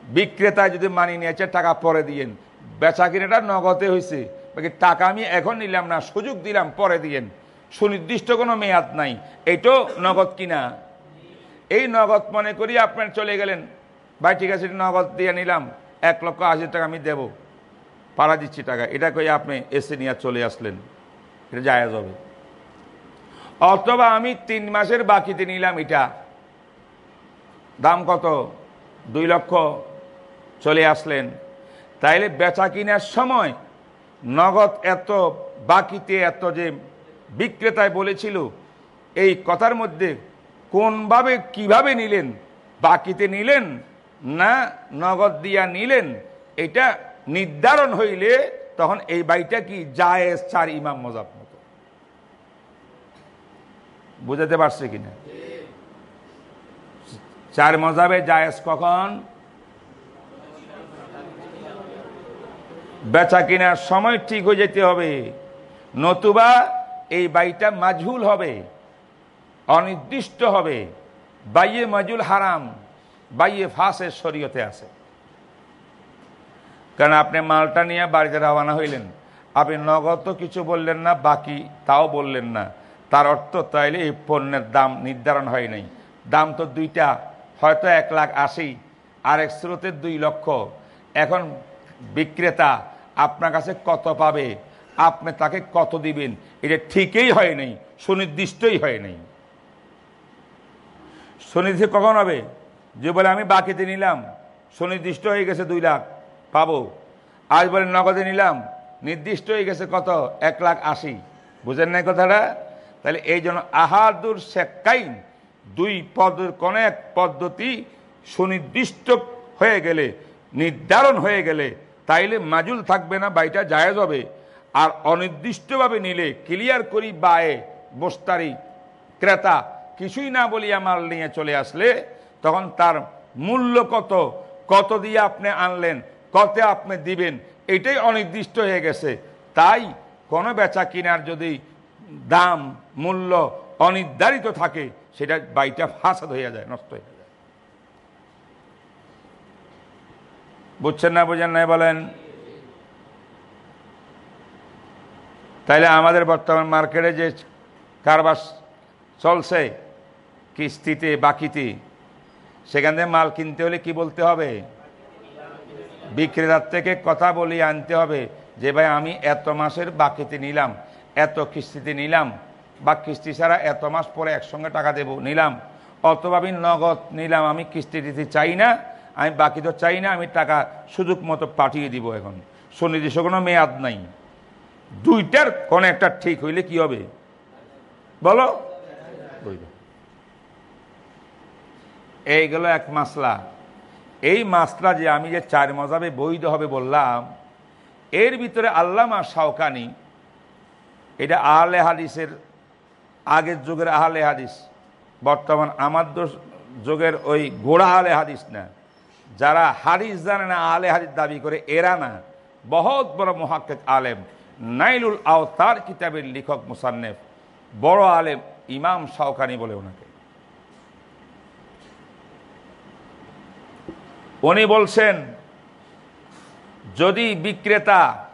বিক্রেতা যদি মানি নিয়েছে, টাকা পরে দিয়েন। বেচা কিনেটা নগদে হয়েছে বাকি টাকা আমি এখন নিলাম না, সুযোগ দিলাম, পরে দিয়েন। সুনির্দিষ্ট কোনো মেয়াদ নাই। এইটাও নগদ কিনা? এই নগদ মনে করি আপনার চলে গেলেন। ভাই, ঠিক আছে, নগদ দিয়ে নিলাম। এক লক্ষ আশি টাকা আমি দেব। পাড়া দিচ্ছি টাকা। এটা কই আপনি এসে নিয়ে চলে আসলেন। এটা জায়াজ হবে। অথবা আমি তিন মাসের বাকিতে নিলাম এটা। দাম কত? দুই লক্ষ চলে আসলেন। তাইলে বেচা কিনার সময় নগদ এত, বাকিতে এত যে বিক্রেতায় বলেছিল, এই কথার মধ্যে কোনভাবে কীভাবে নিলেন? বাকিতে নিলেন না নগদ দিয়া নিলেন? এটা নির্ধারণ হইলে তখন এই বাড়িটা কি জায়েজ চার ইমাম মজাব মতো। বুঝাতে পারছে কিনা? চার মজাবে জায়েজ কখন? বেচা কিনার সময় ঠিক হয়ে যেতে হবে। নতুবা এই বাড়িটা মাজহুল হবে, অনির্দিষ্ট হবে। বাইয়ে মাজুল হারাম, বাইয়ে ফাঁসের শরীয়তে আছে। কারণ আপনি মালটা নিয়ে বাড়িতে রওনা হইলেন। আপনি নগদ কিছু বললেন না, বাকি তাও বললেন না। তার অর্থ তাইলে এই পণ্যের দাম নির্ধারণ হয় নাই। দাম তো দুইটা, হয়তো এক লাখ আশি আর এক স্রোতের দুই লক্ষ। এখন বিক্রেতা আপনার কাছে কত পাবে? আপনি তাকে কত দিবেন? এটা ঠিকই হয় নাই, সুনির্দিষ্টই হয় নাই। সুনির্দিষ্ট কখন হবে? যে বলে আমি বাকিতে নিলাম, সুনির্দিষ্ট হয়ে গেছে দুই লাখ। পাবো। আজ বলে নগদে নিলাম। নির্দিষ্ট হয়ে গেছে কত? এক লাখ আশি। বুঝেন নাই কথাটা? তাহলে এই জন্য আহাদুর শেখাইন দুই পদের কোন এক পদ্ধতি সুনির্দিষ্ট হয়ে গেলে, নির্ধারণ হয়ে গেলে, তাইলে মাজুল থাকবে না বাইটা জায়েজ হবে। আর অনির্দিষ্টভাবে নিলে, ক্লিয়ার করি বায়ে বস্তারি ক্রেতা কিছুই না বলিয়া মাল নিয়ে চলে আসলে, তখন তার মূল্য কত? কত দিয়ে আপনি আনলেন? কত আপনি দিবেন, এটাই অনির্দিষ্ট হয়ে গেছে। তাই কোনো বেচা কিনার যদি দাম, মূল্য অনির্ধারিত থাকে, সেটা বাড়িটা ফাঁসাদ হয়ে যায়, নষ্ট হয়ে যায়। বুঝছেন না, বুঝেন নাই বলেন? তাইলে আমাদের বর্তমান মার্কেটে যে কারবার চলছে, কিস্তিতে, বাকিতে, সেখান থেকে মাল কিনতে হলে কি বলতে হবে? বিক্রেতার থেকে কথা বলি আনতে হবে যে, ভাই, আমি এত মাসের বাকিতে নিলাম, এত কিস্তিতে নিলাম, বা কিস্তি ছাড়া এত মাস পরে একসঙ্গে টাকা দেব, নিলাম, অথবা আমি নগদ নিলাম, আমি কিস্তি দিতে চাই না, আমি বাকি তো চাই না, আমি টাকা সুযোগ মতো পাঠিয়ে দিব এখন। সুনির্দিষ্ট কোনো মেয়াদ নাই। দুইটার কোন একটা ঠিক হইলে কি হবে? বলো। এইগুলো এক মাসলা। এই মাসলা যে আমি যে চার মজাবে বৈধ হবে বললাম, এর ভিতরে আল্লামা শাওকানি, এটা আহলে হাদিসের আগের যুগের আহলে হাদিস, বর্তমান আমার যুগের ওই গোড়া আলে হাদিস না। যারা হাদিস জানে না আলে হাদিস দাবি করে, এরা না। বহুত বড় মহাক্কেক আলেম। নাইলুল আওতার কিতাবের লেখক, মুসান্নেফ। বড় আলেম ইমাম শাওকানি বলে ওনাকে। উনি বলছেন, যদি বিক্রেতা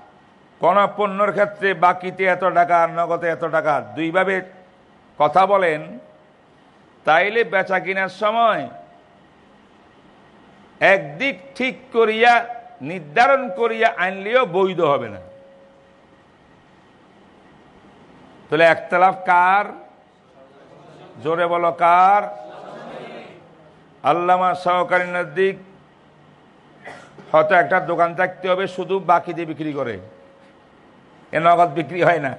কোন পণ্যর ক্ষেত্রে বাকিতে এত টাকা, নগদে এত টাকা দুইভাবে কথা বলেন, তাইলে বেচা কিনার সময় একদিক ঠিক করিয়া, নির্ধারণ করিয়া আনলেও বৈধ হবে না। তাহলে একতলাফ কার? জোরে বলো কার? আল্লামা সহকারী নদিক হয়তো একটা দোকান থাকতে হবে শুধু বাকি দিয়ে বিক্রি করে। এ নগদ বিক্রি হয় না।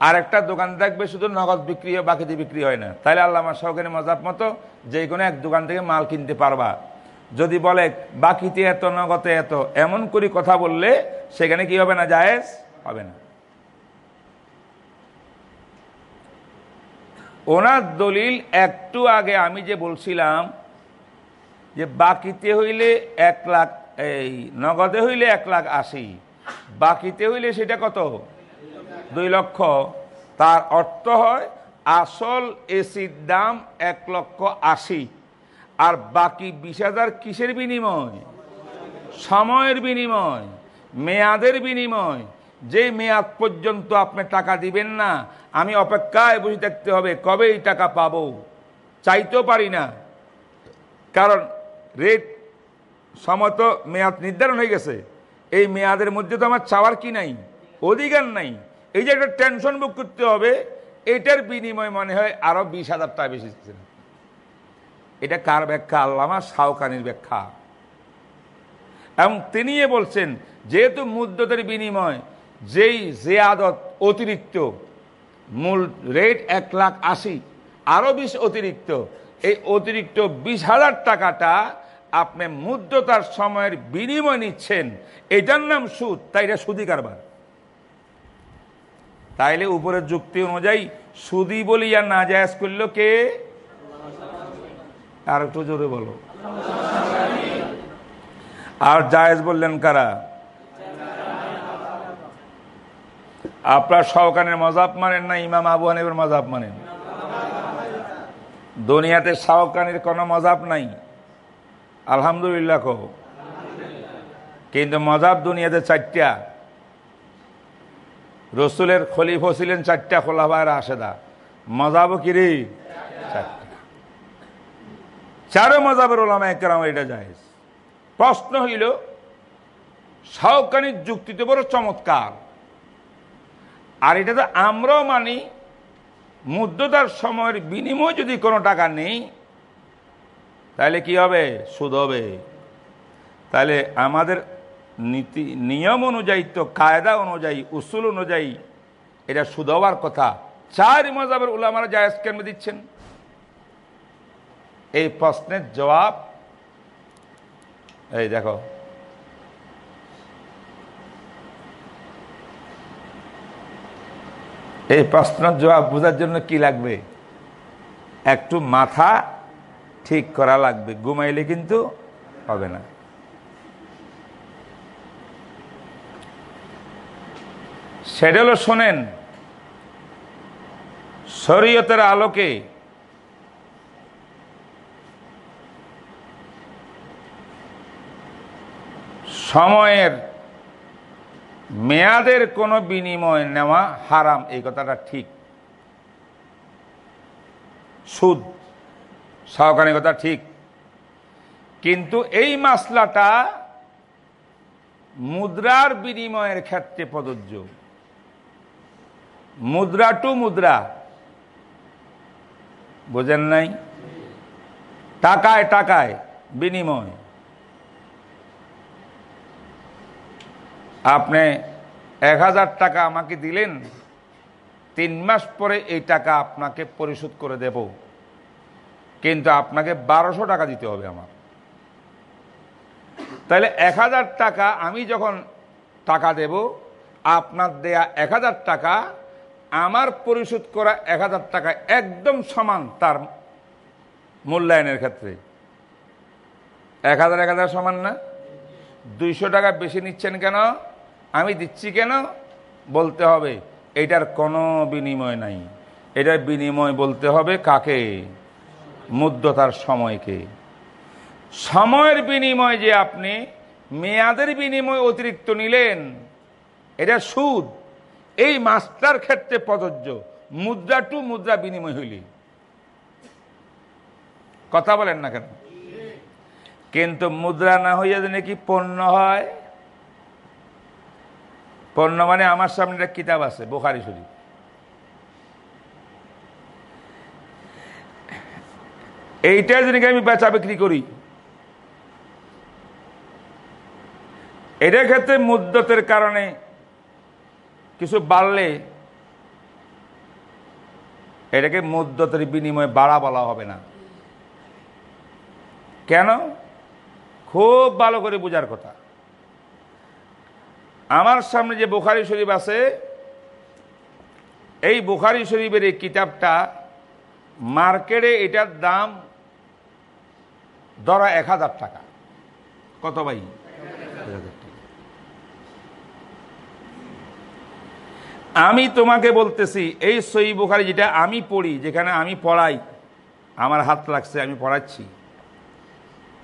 আর একটা দোকান থাকবে শুধু নগদ বিক্রি হয় বাকি দিয়ে বিক্রি হয় না। তাহলে আল্লামা সহকারী মজাব মতো যে কোনো এক দোকান থেকে মাল কিনতে পারবা। যদি বলে, বাকিতে এত, নগদে এত, এমন করে কথা বললে সেখানে কি হবে না? জায়েজ হবে না। ওনার দলিল একটু আগে আমি যে বলছিলাম যে বাকিতে হইলে এক লাখ, এই নগদে হইলে এক লাখ আশি। বাকিতে হইলে সেটা কত? দুই লক্ষ। তার অর্থ হয়, আসল এসির দাম এক লক্ষ আশি। আর বাকি বিশ হাজার কিসের বিনিময়? সময়ের বিনিময়, মেয়াদের বিনিময়। যে মেয়াদ পর্যন্ত আপনি টাকা দিবেন না, আমি অপেক্ষায় বসে থাকতে হবে, কবে এই টাকা পাবো? চাইতেও পারি না। কারণ রেট সমত মেয়াদ নির্ধারণ হয়ে গেছে। এই মেয়াদের মধ্যে তো আমার চাওয়ার কি নাই? অধিকার নাই। এই যে একটা টেনশন বুক করতে হবে, এটার বিনিময় মনে হয় আরও বিশ হাজার টাকা বেশি এটা কার ব্যাখ্যা? আল্লামা সাউকানির ব্যাখ্যা। এবং তিনি বলছেন, যেহেতু মুদ্রতের বিনিময়, যেই যে আদত অতিরিক্ত, মূল রেট এক লাখ আশি আরও বিশ অতিরিক্ত, এই অতিরিক্ত বিশ হাজার টাকাটা আপনি মুদ্রতার সময়ের বিনিময় নিচ্ছেন। এটার নাম সুদ, তাই এটা সুদি কারবার। তাইলে উপরের যুক্তি অনুযায়ী সুদি বলিয়া না জায়াজ করল কে? আর একটু জোরে বলো। আর জায়েজ বললেন কারা? আপনার সহকানের মজাব মানেন না ইমাম আবু হানিফের মজাব মানেন? দুনিয়াতে শাহকানির কোনো মজাব নাই। আলহামদুলিল্লাহ কহ কিন্তু মজাব দুনিয়াতে চারটা। রসুলের খলিফ ছিলেন চারটা, খোলাফায়ের আশেদা মজাবও কিরে? চারো মজাবের ওলামা একরাম এটা যায় প্রশ্ন হইল শাহকানির যুক্তিতে বড় চমৎকার। আর এটা তো আমরাও মানি মুদ্রতার সময়ের বিনিময় যদি কোনো টাকা নেই তাহলে কি হবে? সুদ হবে। তাহলে আমাদের নীতি, নিয়ম অনুযায়ী তো, কায়দা অনুযায়ী, উসুল অনুযায়ী এটা সুদ হওয়ার কথা। চার মজাবের উলামারা জায়েজ কেন দিচ্ছেন? এই প্রশ্নের জবাব, এই দেখো। এই প্রশ্নের জবাব বোঝার জন্য কি লাগবে? একটু মাথা ঠিক করা লাগবে। ঘুমাইলে কিন্তু হবে না। সেটা হলো শোনেন, শরীয়তের আলোকে সময়ের মেয়াদের কোনো বিনিময় নেওয়া হারাম, এই কথাটা ঠিক। সুদ। সহকারী কথা, ঠিক। কিন্তু এই মাসলাটা মুদ্রার বিনিময়ের ক্ষেত্রে প্রযোজ্য। মুদ্রা টু মুদ্রা। বোঝেন নাই? টাকায় টাকায় বিনিময়। আপনি এক হাজার টাকা আমাকে দিলেন, তিন মাস পরে এই টাকা আপনাকে পরিশোধ করে দেব। কিন্তু আপনাকে বারোশো টাকা দিতে হবে আমার। তাহলে এক হাজার টাকা আমি যখন টাকা দেব, আপনার দেয়া এক হাজার টাকা, আমার পরিশোধ করা এক হাজার টাকা একদম সমান তার মূল্যায়নের ক্ষেত্রে। এক হাজার এক হাজার সমান না? দুইশো টাকা বেশি নিচ্ছেন কেন? আমি দিচ্ছি কেন? বলতে হবে, এটার কোনো বিনিময় নাই। এটার বিনিময় বলতে হবে কাকে? মুদ্রতার সময়কে। সময়ের বিনিময় যে আপনি মেয়াদের বিনিময় অতিরিক্ত নিলেন, এটা সুদ। এই মাস্টার ক্ষেত্রে প্রযোজ্য, মুদ্রা টু মুদ্রা বিনিময় হইলি। কথা বলেন না কেন? কিন্তু মুদ্রা না হইয়া নাকি পণ্য হয়, পণ্য মানে আমার সামনে একটা কিতাব আছে, বোখারি শরীফ। এইটা যদি আমি বেচা বিক্রি করি। এটার ক্ষেত্রে মুদ্রতের কারণে কিছু বাড়লে এটাকে মুদ্রতের বিনিময়ে বাড়া বলা হবে না। কেন? খুব ভালো করে বোঝার কথা। আমার সামনে যে বুখারি শরীফ আছে, এই বুখারি শরীফের এই কিতাবটা মার্কেটে এটার দাম ধরা এক হাজার টাকা। কত ভাই? আমি তোমাকে বলতেছি, এই সই বুখারি যেটা আমি পড়ি, যেখানে আমি পড়াই, আমার হাত লাগছে, আমি পড়াচ্ছি।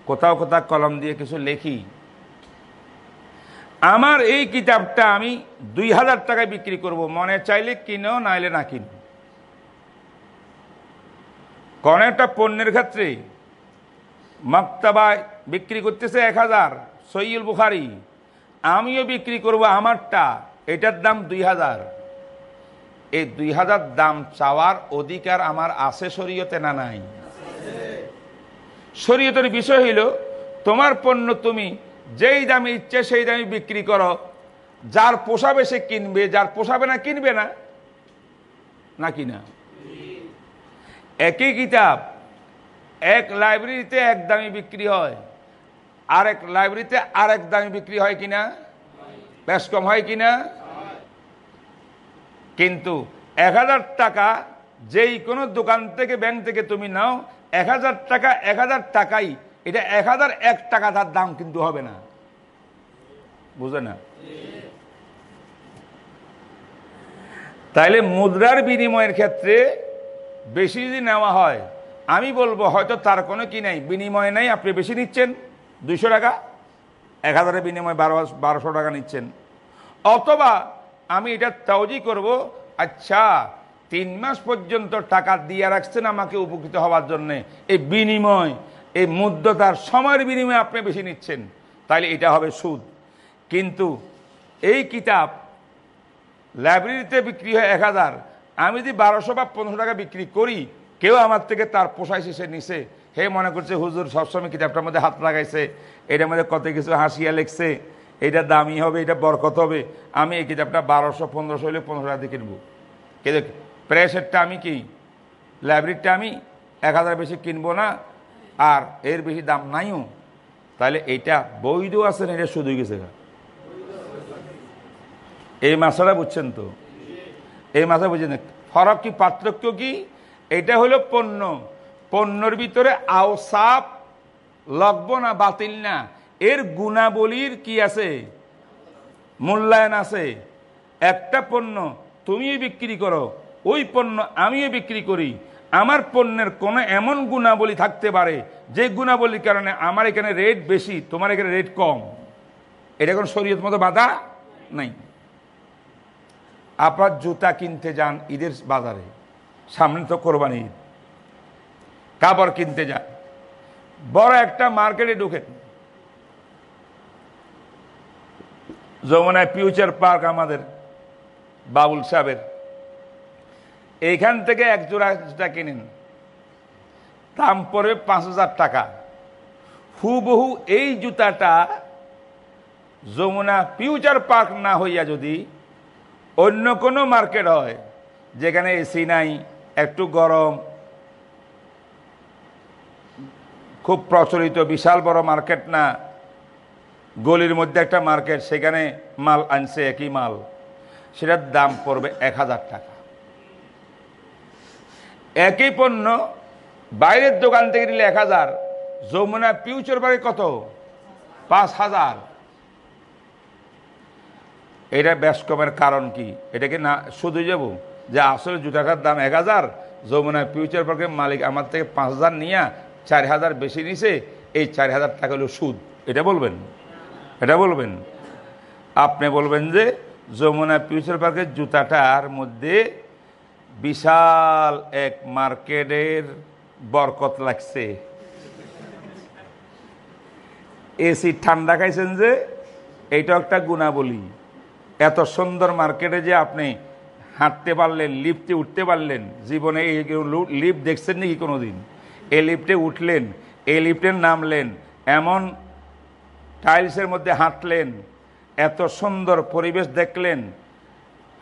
কোথাও কোথাও কলম দিয়ে কিছু লেখি। আমার এই কিতাবটা আমি দুই হাজার টাকায় বিক্রি করব। মনে চাইলে কিনো, নাইলে না কিনো। কোন একটা পণ্যের ক্ষেত্রে মক্তাবায় বিক্রি করতেছে এক হাজার সৈয়ুল বুখারি। আমিও বিক্রি করব আমারটা, এটার দাম দুই হাজার। এই দুই হাজার দাম চাওয়ার অধিকার আমার আছে শরীয়তে না নাই? শরীয়তের বিষয় হইল, তোমার পণ্য তুমি যেই দামে ইচ্ছে সেই দামে বিক্রি করো, যার পোষাবে সে কিনবে, যার পোষাবে না কিনবে না নাকি না একই কিতাব এক লাইব্রেরিতে এক দামি বিক্রি হয়। আর এক লাইব্রেরিতে আর এক দামে বিক্রি হয় কিনা? বেশ কম হয় কিনা? কিন্তু এক হাজার টাকা যেই কোনো দোকান থেকে, ব্যাংক থেকে তুমি নাও, এক হাজার টাকা, এক হাজার টাকাই, এটা এক হাজার এক টাকা তার দাম কিন্তু হবে না। বুঝে না? তাইলে মুদ্রার বিনিময়ের ক্ষেত্রে বেশি যদি নেওয়া হয় আমি বলব, হয়তো তার কোনো কি নাই, বিনিময় নাই, আপনি বেশি নিচ্ছেন, দুইশো টাকা, এক হাজারের বিনিময় বারো বারোশো টাকা নিচ্ছেন। অথবা আমি এটা তাওজি করব আচ্ছা তিন মাস পর্যন্ত টাকা দিয়ে রাখছেন আমাকে উপকৃত হওয়ার জন্য। এই বিনিময়, এই মুদ্রতার সময়ের বিনিময়ে আপনি বেশি নিচ্ছেন তাহলে এটা হবে সুদ। কিন্তু এই কিতাব লাইব্রেরিতে বিক্রি হয় এক হাজার, আমি যদি বারোশো বা পনেরোশো টাকা বিক্রি করি কেউ আমার থেকে তার পোষায় শেষে নিছে। হে মনে করছে, হুজুর সবসময় কিতাবটার মধ্যে হাত লাগাইছে, এটার মধ্যে কত কিছু হাসিয়া লেখছে, এটা দামি হবে, এটা বরকত হবে, আমি এই কিতাবটা বারোশো, পনেরোশো হলে পনেরোশো টাকা দিয়ে কিনবো। কিন্তু প্রেসেরটা আমি কি? লাইব্রেরিটা আমি এক হাজার বেশি কিনবো না, আর এর বেশি দাম নাইও। তাহলে এইটা বৈধ আছে না, এটা শুধু গেছে এই মাছটা বুঝছেন তো? এই মাছা বুঝছেন ফরক কি, পার্থক্য কি? এটা হলো পণ্য। পণ্যর ভিতরে আওসাপ লগ্ব না, বাতিল না। এর গুণাবলীর কি আছে? মূল্যায়ন আছে। একটা পণ্য তুমিও বিক্রি করো, ওই পণ্য আমিও বিক্রি করি। আমার পণ্যের কোনো এমন গুণাবলী থাকতে পারে, যে গুণাবলীর কারণে আমার এখানে রেট বেশি, তোমার এখানে রেট কম। এটা কোনো শরীয়ত মতো বাধা নাই। আপনার জুতা কিনতে যান ঈদের বাজারে। সামনে তো কোরবানি কাপড় কিনতে যান বড় একটা মার্কেটে ঢুকেন যমুনায় ফিউচার পার্ক আমাদের, বাবুল সাহেবের। এইখান থেকে এক জোড়া জুতা কিনেন। দাম পড়বে পাঁচ হাজার টাকা। হুবহু এই জুতাটা যমুনা ফিউচার পার্ক না হইয়া যদি অন্য কোনো মার্কেট হয়, যেখানে এসি নাই একটু গরম, খুব প্রচলিত, বিশাল বড় মার্কেট না। গলির মধ্যে একটা মার্কেট, সেখানে মাল আনছে, একই মাল। সেটার দাম পড়বে এক হাজার টাকা। একই পণ্য, বাইরের দোকান থেকে নিলে এক হাজার। যমুনা ফিউচার বাড়ি কত? পাঁচ হাজার। এটা বেশ কমের কারণ কি? এটাকে না শুধু যাব যে আসলে জুতাটার দাম এক হাজার, যমুনা ফিউচার পার্কের মালিক আমার থেকে পাঁচ হাজার নিয়ে চার হাজার বেশি নিছে, এই চার হাজার টাকা হলো সুদ। এটা বলবেন? এটা বলবেন? আপনি বলবেন যে যমুনা ফিউচার পার্কের জুতাটার মধ্যে বিশাল এক মার্কেটের বরকত লাগছে। এসি ঠান্ডা খাইছেন যে এইটা একটা গুণাবলী। এত সুন্দর মার্কেটে যে আপনি হাঁটতে পারলেন লিফটে উঠতে পারলেন, জীবনে এই লিফট দেখছেন নাকি কোনো দিন এই লিফটে উঠলেন, এই লিফটে নামলেন, এমন টাইলসের মধ্যে হাঁটলেন, এত সুন্দর পরিবেশ দেখলেন।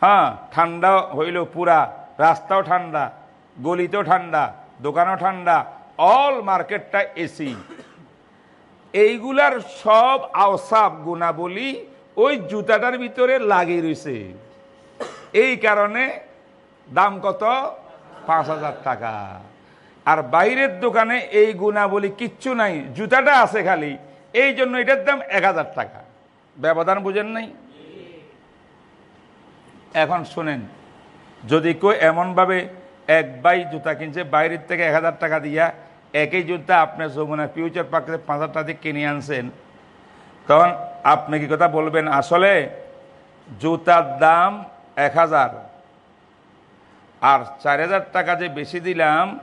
হ্যাঁ ঠান্ডা হইল পুরা, রাস্তাও ঠান্ডা, গলিতেও ঠান্ডা, দোকানও ঠান্ডা অল মার্কেটটা এসি এইগুলার সব আওসাব, গুণাবলী ওই জুতাটার ভিতরে লাগিয়ে রয়েছে এই কারণে দাম কত? পাঁচ হাজার টাকা। আর বাইরের দোকানে এই গুণাবলী কিচ্ছু নাই, জুতাটা আছে খালি, এই জন্য এটার দাম এক হাজার টাকা। ব্যবধান বুঝেন নাই? এখন শোনেন, যদি কেউ এমনভাবে এক বাই জুতা কিনছে, বাইরের থেকে এক হাজার টাকা দিয়া একই জুতা আপনার যমুনা ফিউচার পার্কে পাঁচ হাজার টাকা দিয়ে কিনে আনছেন, তখন আপনি কি কথা বলবেন? আসলে জুতার দাম এক হাজার। আর চার হাজার টাকা যে বেশি দিলাম,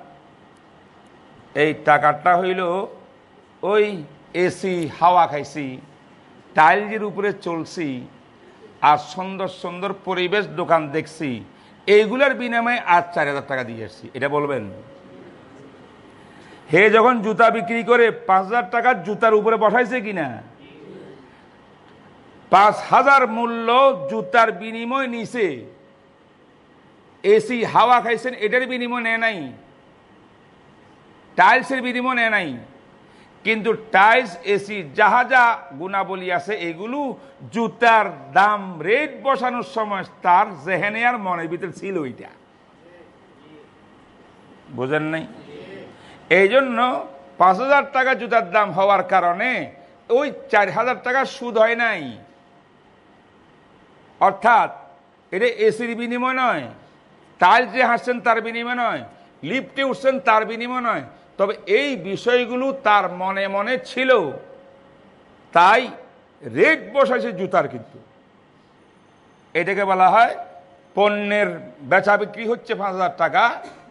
এই টাকাটা হইল ওই এসি, হাওয়া খাইছি, টাইলজের উপরে চলছি, আর সুন্দর সুন্দর পরিবেশ দোকান দেখছি। এইগুলার বিনিময়ে আজ চার হাজার টাকা দিয়ে আসছি। এটা বলবেন? হে যখন জুতা বিক্রি করে পাঁচ হাজার টাকার জুতার উপরে বসাইছে কিনা? পাঁচ হাজার মূল্য জুতার বিনিময় নিছে। এসি হাওয়া খাইছেন, এটার বিনিময় নেয় নাই। টাইলসের বিনিময় নেয় নাই। কিন্তু টাইলস, এসি, যাহা যা গুণাবলী আছে, এগুলো জুতার দাম, রেট বসানোর সময় তার জেহেনে আর মনের ভিতরে ছিল ওইটা। বোঝেন নাই? এই জন্য পাঁচ হাজার টাকা জুতার দাম হওয়ার কারণে ওই চার হাজার টাকা সুদ হয় নাই। অর্থাৎ, এটা এসির বিনিময় নয় টাইল যে হাসছেন তার বিনিময় নয়, লিফটে উঠছেন তার বিনিময় নয়, তবে এই বিষয়গুলো তার মনে মনে ছিল। তাই রেট বসাইছে জুতার কিন্তু। এটাকে বলা হয় পণ্যের বেচা বিক্রি হচ্ছে পাঁচ হাজার টাকা,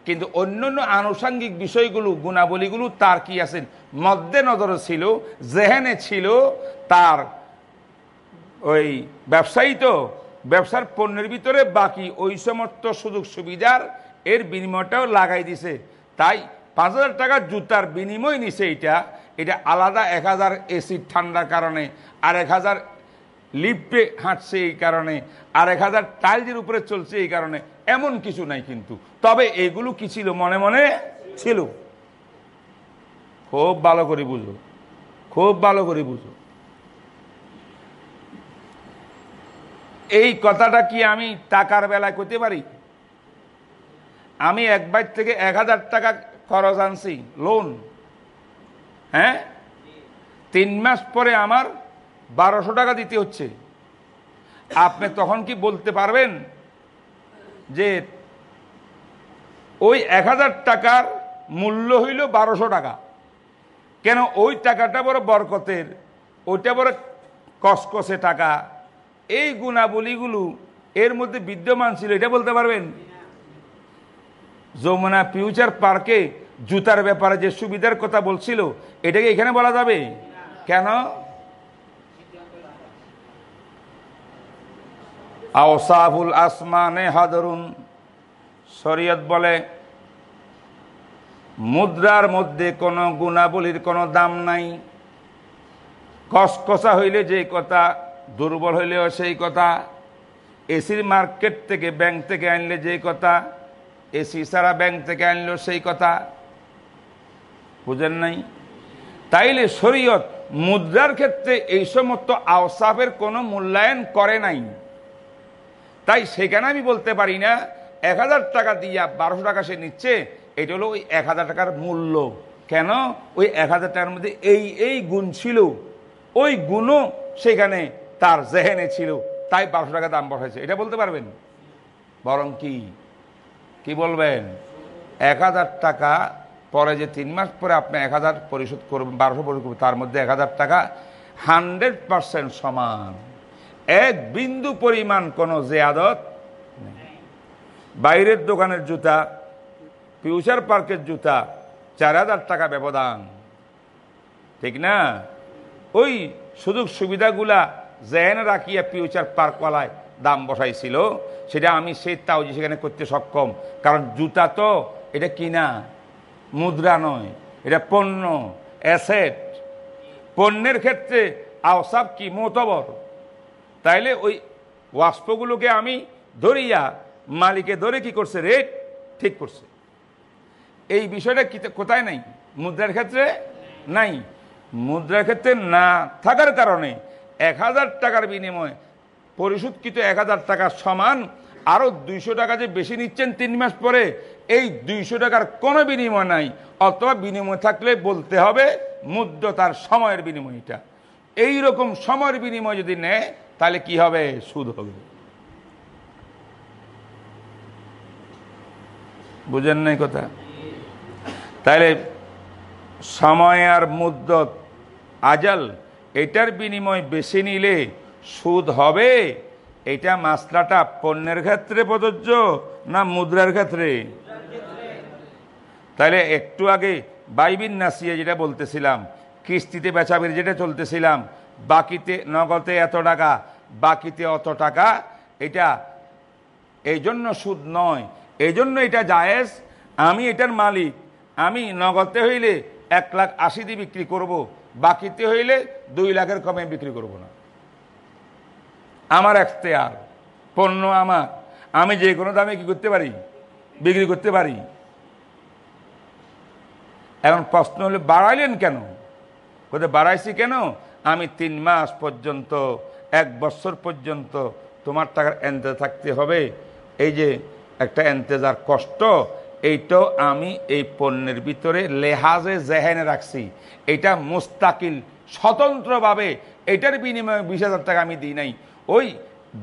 কিন্তু অন্যান্য আনুষাঙ্গিক বিষয়গুলো, গুণাবলীগুলো তার কি আছেন মধ্যে নজরে ছিল জেহেনে ছিল, তার ওই ব্যবসায়ী তো ব্যবসার পণ্যের ভিতরে বাকি ওই সমস্ত সুযোগ সুবিধার এর বিনিময়টাও লাগাই দিছে। তাই পাঁচ হাজার টাকার জুতার বিনিময় নিছে এটা। এটা আলাদা এক হাজার এসির ঠান্ডার কারণে, আর এক হাজার লিফটে হাঁটছে এই কারণে, আর এক হাজার টাইলসের উপরে চলছে এই কারণে। এমন কিছু নাই কিন্তু। তবে এগুলো কি ছিল মনে মনে? ছিল। খুব ভালো করে বুঝো। খুব ভালো করে বুঝো। এই কথাটা কি আমি টাকার বেলায় করতে পারি? আমি এক বাইর থেকে এক হাজার টাকা খরচ আনছি লোন হ্যাঁ? তিন মাস পরে আমার বারোশো টাকা দিতে হচ্ছে। আপনি তখন কি বলতে পারবেন যে ওই এক হাজার টাকার মূল্য হইল বারোশো টাকা? কেন ওই টাকাটা বড় বরকতের, ওইটা বড় কসকসে টাকা এই গুণাবলীগুলো এর মধ্যে বিদ্যমান ছিল, এটা বলতে পারবেন? যমুনা ফিউচার পার্কে জুতার ব্যাপারে যে সুবিধার কথা বলছিল, এটাকে এখানে বলা যাবে? কেন? আওসাফুল আসমানে হাদরুন, শরীয়ত বলে, মুদ্রার মধ্যে কোনো গুণাবলীর কোনো দাম নাই। কসকসা হইলে যে কথা দুর্বল হইলেও সেই কথা এসির মার্কেট থেকে ব্যাংক থেকে আনলে যেই কথা এসি সারা ব্যাংক থেকে আনলেও সেই কথা। বুঝেন নাই? তাইলে শরীয়ত মুদ্রার ক্ষেত্রে এই সমস্ত আওসাফের কোনো মূল্যায়ন করে নাই। তাই সেখানে আমি বলতে পারি না, এক হাজার টাকা দিয়া বারোশো টাকা সে নিচ্ছে, এটা হলো ওই এক হাজার টাকার মূল্য। কেন? ওই এক হাজার টাকার মধ্যে এই এই গুণ ছিল। ওই গুণও সেখানে তার জেহেনে ছিল, তাই বারোশো টাকা দাম বসাইছে। এটা বলতে পারবেন? বরং কি? কি বলবেন? এক হাজার টাকা পরে যে তিন মাস পরে আপনি এক হাজার পরিশোধ করবেন, বারোশো পরিশোধ করবেন, তার মধ্যে এক হাজার টাকা হান্ড্রেড পারসেন্ট সমান। এক বিন্দু পরিমাণ কোনো জেয়াদত নেই। বাইরের দোকানের জুতা, ফিউচার পার্কের জুতা, চার হাজার টাকা ব্যবধান। ঠিক না? ওই সুযোগ সুবিধাগুলা জেনে রাখিয়া ফিউচার পার্কওয়ালায় দাম বসাইছিল, সেটা আমি সেই তাও যে সেখানে করতে সক্ষম। কারণ জুতা তো, এটা কিনা? মুদ্রা নয়, এটা পণ্য, অ্যাসেট। পণ্যের ক্ষেত্রে আওসাব কি মোতবর? তাইলে ওই ওয়াস্পগুলোকে আমি ধরিয়া মালিকে ধরে কি করছে? রেট ঠিক করছে। এই বিষয়টা কোথায় নাই? মুদ্রার ক্ষেত্রে নাই। মুদ্রার ক্ষেত্রে না থাকার কারণে এক হাজার টাকার বিনিময়ে পরিশোধকৃত এক হাজার টাকার সমান আরও দুইশো টাকা যে বেশি নিচ্ছেন তিন মাস পরে, এই দুইশো টাকার কোনো বিনিময় নাই। অথবা বিনিময় থাকলে বলতে হবে মুদ্র তার সময়ের বিনিময়টা এই রকম সময়ের বিনিময় যদি নেয়, তাহলে কি হবে? সুদ হবে। বুঝেন নাই কথা? তাহলে সময় আর মুদ্দত আজাল এটার বিনিময় বেশি নিলে সুদ হবে? এটা মাসলাটা পণ্যের ক্ষেত্রে প্রযোজ্য না মুদ্রার ক্ষেত্রে? তাহলে একটু আগে বাইবিন নাসিয়ে যেটা বলতেছিলাম, কিস্তিতে বেচাবির যেটা চলতেছিলাম, বাকিতে নগদে এত টাকা, বাকিতে অত টাকা, এটা এই জন্য সুদ নয় এই জন্য এটা জায়েজ। আমি এটার মালিক, আমি নগদে হইলে এক লাখ আশি দিয়ে বিক্রি করব বাকিতে হইলে দুই লাখের কমে বিক্রি করব না। আমার এখতেয়ার, পণ্য আমার। আমি যে কোনো দামে কি করতে পারি? বিক্রি করতে পারি। এখন প্রশ্ন হলে, বাড়াইলেন কেন? কোথায় বাড়াইছি কেন? আমি তিন মাস পর্যন্ত, এক বছর পর্যন্ত তোমার টাকার এনতে থাকতে হবে। এই যে একটা এন্তেজার কষ্ট এইটাও আমি এই পণ্যের ভিতরে লেহাজে জেহেনে রাখছি। এটা মুস্তাকিল, স্বতন্ত্রভাবে এটার বিনিময়ে বিশ হাজার টাকা আমি দিই নাই। ওই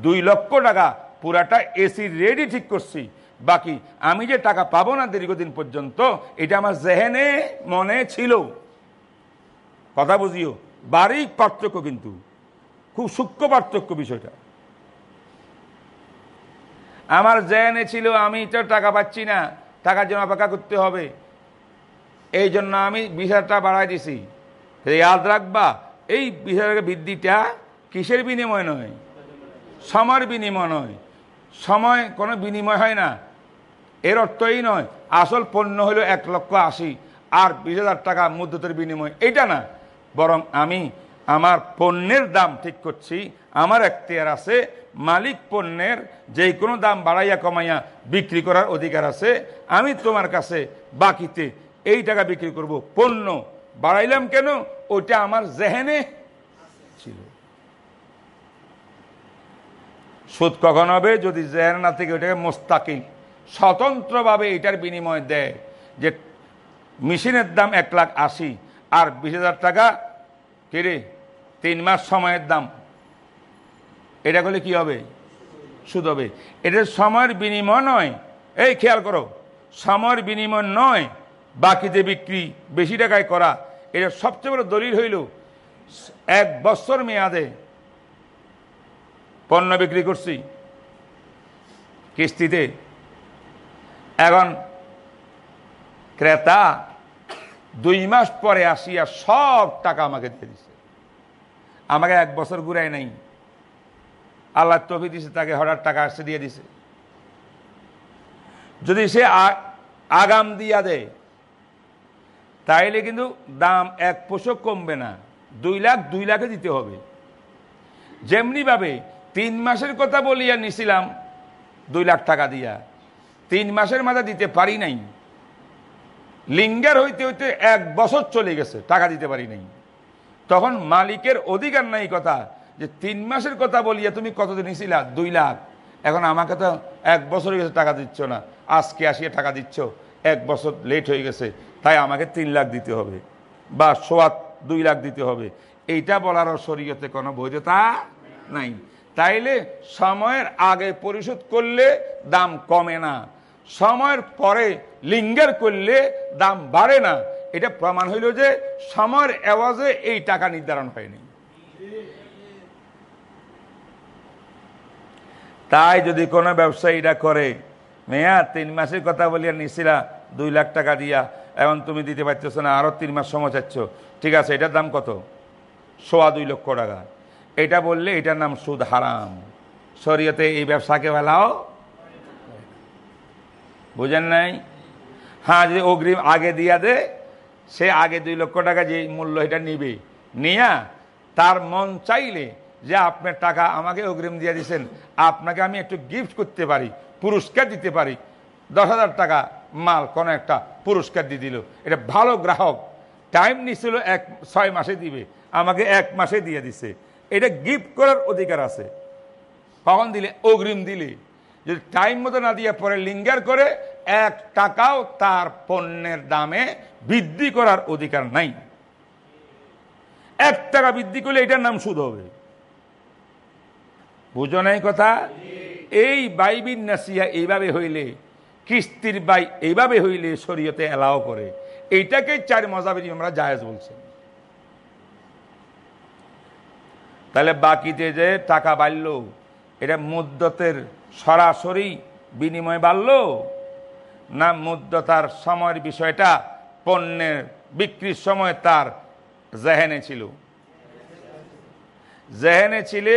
দুই লক্ষ টাকা পুরাটা এসি রেডি ঠিক করছি। বাকি আমি যে টাকা পাবো না দীর্ঘদিন পর্যন্ত, এটা আমার জেহেনে মনে ছিল। কথা বুঝিও বারিক পার্থক্য কিন্তু, খুব সূক্ষ্ম পার্থক্য বিষয়টা। আমার জেনে ছিল, আমি তো টাকা পাচ্ছি না। টাকার জন্য অপেক্ষা করতে হবে। এই জন্য আমি বিশ টাকা বাড়াই দিছি। ইয়াদ রাখবা, এই বিশ বৃদ্ধিটা কিসের বিনিময় নয়? সময়ের বিনিময় নয়। সময় কোনো বিনিময় হয় না। এর অর্থই নয়, আসল পণ্য হলো এক লক্ষ আশি আর বিশ হাজার টাকা মুদ্রতের বিনিময়। এটা না, বরং আমি আমার পণ্যের দাম ঠিক করছি, আমার এখতিয়ার আছে মালিক পণ্যের যে কোনো দাম বাড়াইয়া কমাইয়া বিক্রি করার অধিকার আছে, আমি তোমার কাছে বাকিতে এই টাকা বিক্রি করব। পণ্য বাড়াইলাম কেন? ওইটা আমার জেহেনে ছিল। সুদ কখন হবে? যদি জেহেন না থেকে, ওইটাকে মোস্তাকিল। স্বতন্ত্রভাবে এটার বিনিময় দেয় যে মেশিনের দাম এক লাখ আশি, আর বিশ হাজার টাকা কিরে তিন মাস সময়ের দাম। এটা করলে কি হবে? সুদ হবে। এটা সময়ের বিনিময় নয়। এই খেয়াল করো, সময়ের বিনিময় নয়, বাকিতে বিক্রি বেশি টাকায় করা। এটা সবচেয়ে বড় দলিল হইল, এক বছর মেয়াদে পণ্য বিক্রি করছি, কিস্তিতে। এখন ক্রেতা দুই মাস পরে আসিয়া সব টাকা আমাকে দিয়ে দিছে। আমাকে এক বছর ঘুরায় নাই। আল্লাহ তফি দিছে, তাকে হঠাৎ টাকা আসছে দিয়ে দিছে। যদি সে আগাম দিয়া দেয়, তাইলে কিন্তু দাম এক পোষক কমবে না, দুই লাখ, দুই লাখে দিতে হবে। যেমনিভাবে তিন মাসের কথা বলিয়া নিছিলাম, দুই লাখ টাকা দিয়া, তিন মাসের মাথা দিতে পারি নাই। লিঙ্গের হইতে হইতে এক বছর চলে গেছে, টাকা দিতে পারি নাই। তখন মালিকের অধিকার নাই কথা যে তিন মাসের কথা বলিয়া তুমি কতদিন নিছিলা দুই লাখ। এখন আমাকে তো এক বছর গেছে টাকা দিচ্ছ না। আজকে আসিয়া টাকা দিচ্ছ। এক বছর লেট হয়ে গেছে। তাই আমাকে তিন লাখ দিতে হবে। বা সোয়াত দুই লাখ দিতে হবে। এইটা বলারও শরীয়তে কোনো বৈধতা নাই। তাইলে সময়ের আগে পরিশোধ করলে দাম কমে না। সময়ের পরে লিঙ্গের করলে দাম বাড়ে না। এটা প্রমাণ হইল যে সময়ের এওয়াজে এই টাকা নির্ধারণ হয়নি। তাই যদি কোনো ব্যবসায়ীরা করে, মেয়া, তিন মাসের কথা বলিয়া নিছিলা, দুই লাখ টাকা দিয়া, এখন তুমি দিতে পারতেছো না আরও তিন মাস সময় চাচ্ছ, ঠিক আছে, এটার দাম কত? সোয়া দুই লক্ষ টাকা। এটা বললে এটার নাম সুদ হারাম। শরীয়তে এই ব্যবসাকে ফেলাও বুঝেন নাই? হ্যাঁ যদি অগ্রিম আগে দিয়া দে, সে আগে দুই লক্ষ টাকা যে মূল্য এটা নিবে। নিয়া, তার মন চাইলে যে আপনার টাকা আমাকে অগ্রিম দিয়ে দিয়েছেন, আপনাকে আমি একটু গিফট করতে পারি, পুরস্কার দিতে পারি। দশ হাজার টাকা মাল, কোনো একটা পুরস্কার দিয়ে দিল। এটা ভালো গ্রাহক। টাইম নিছিল এক, ছয় মাসে দিবে। আমাকে এক মাসে দিয়ে দিছে। এটা গিফট করার অধিকার আছে। কখন দিলে? অগ্রিম দিলে। যদি টাইম মতো না দিয়ে পরে লিঙ্গার করে, এক টাকাও তার পণ্যের দামে বৃদ্ধি করার অধিকার নাই। এক টাকা বৃদ্ধি করলে এটার নাম সুদ হবে। বুঝো নাই কথা? এই বাইবিন নাসিয়া এইভাবে হইলে, কিস্তির বাই এইভাবে হইলে শরীয়তে এলাও করে। এইটাকে চার মজাবের আমরা জায়েজ বলছেন তাহলে বাকিতে যে টাকা বাড়ল, এটা মুদ্দতের সরাসরি বিনিময় বাড়ল? না মুদ্রতার সময়ের বিষয়টা পণ্যের বিক্রির সময় তার জেহেনে ছিল? জেহেনে ছিলে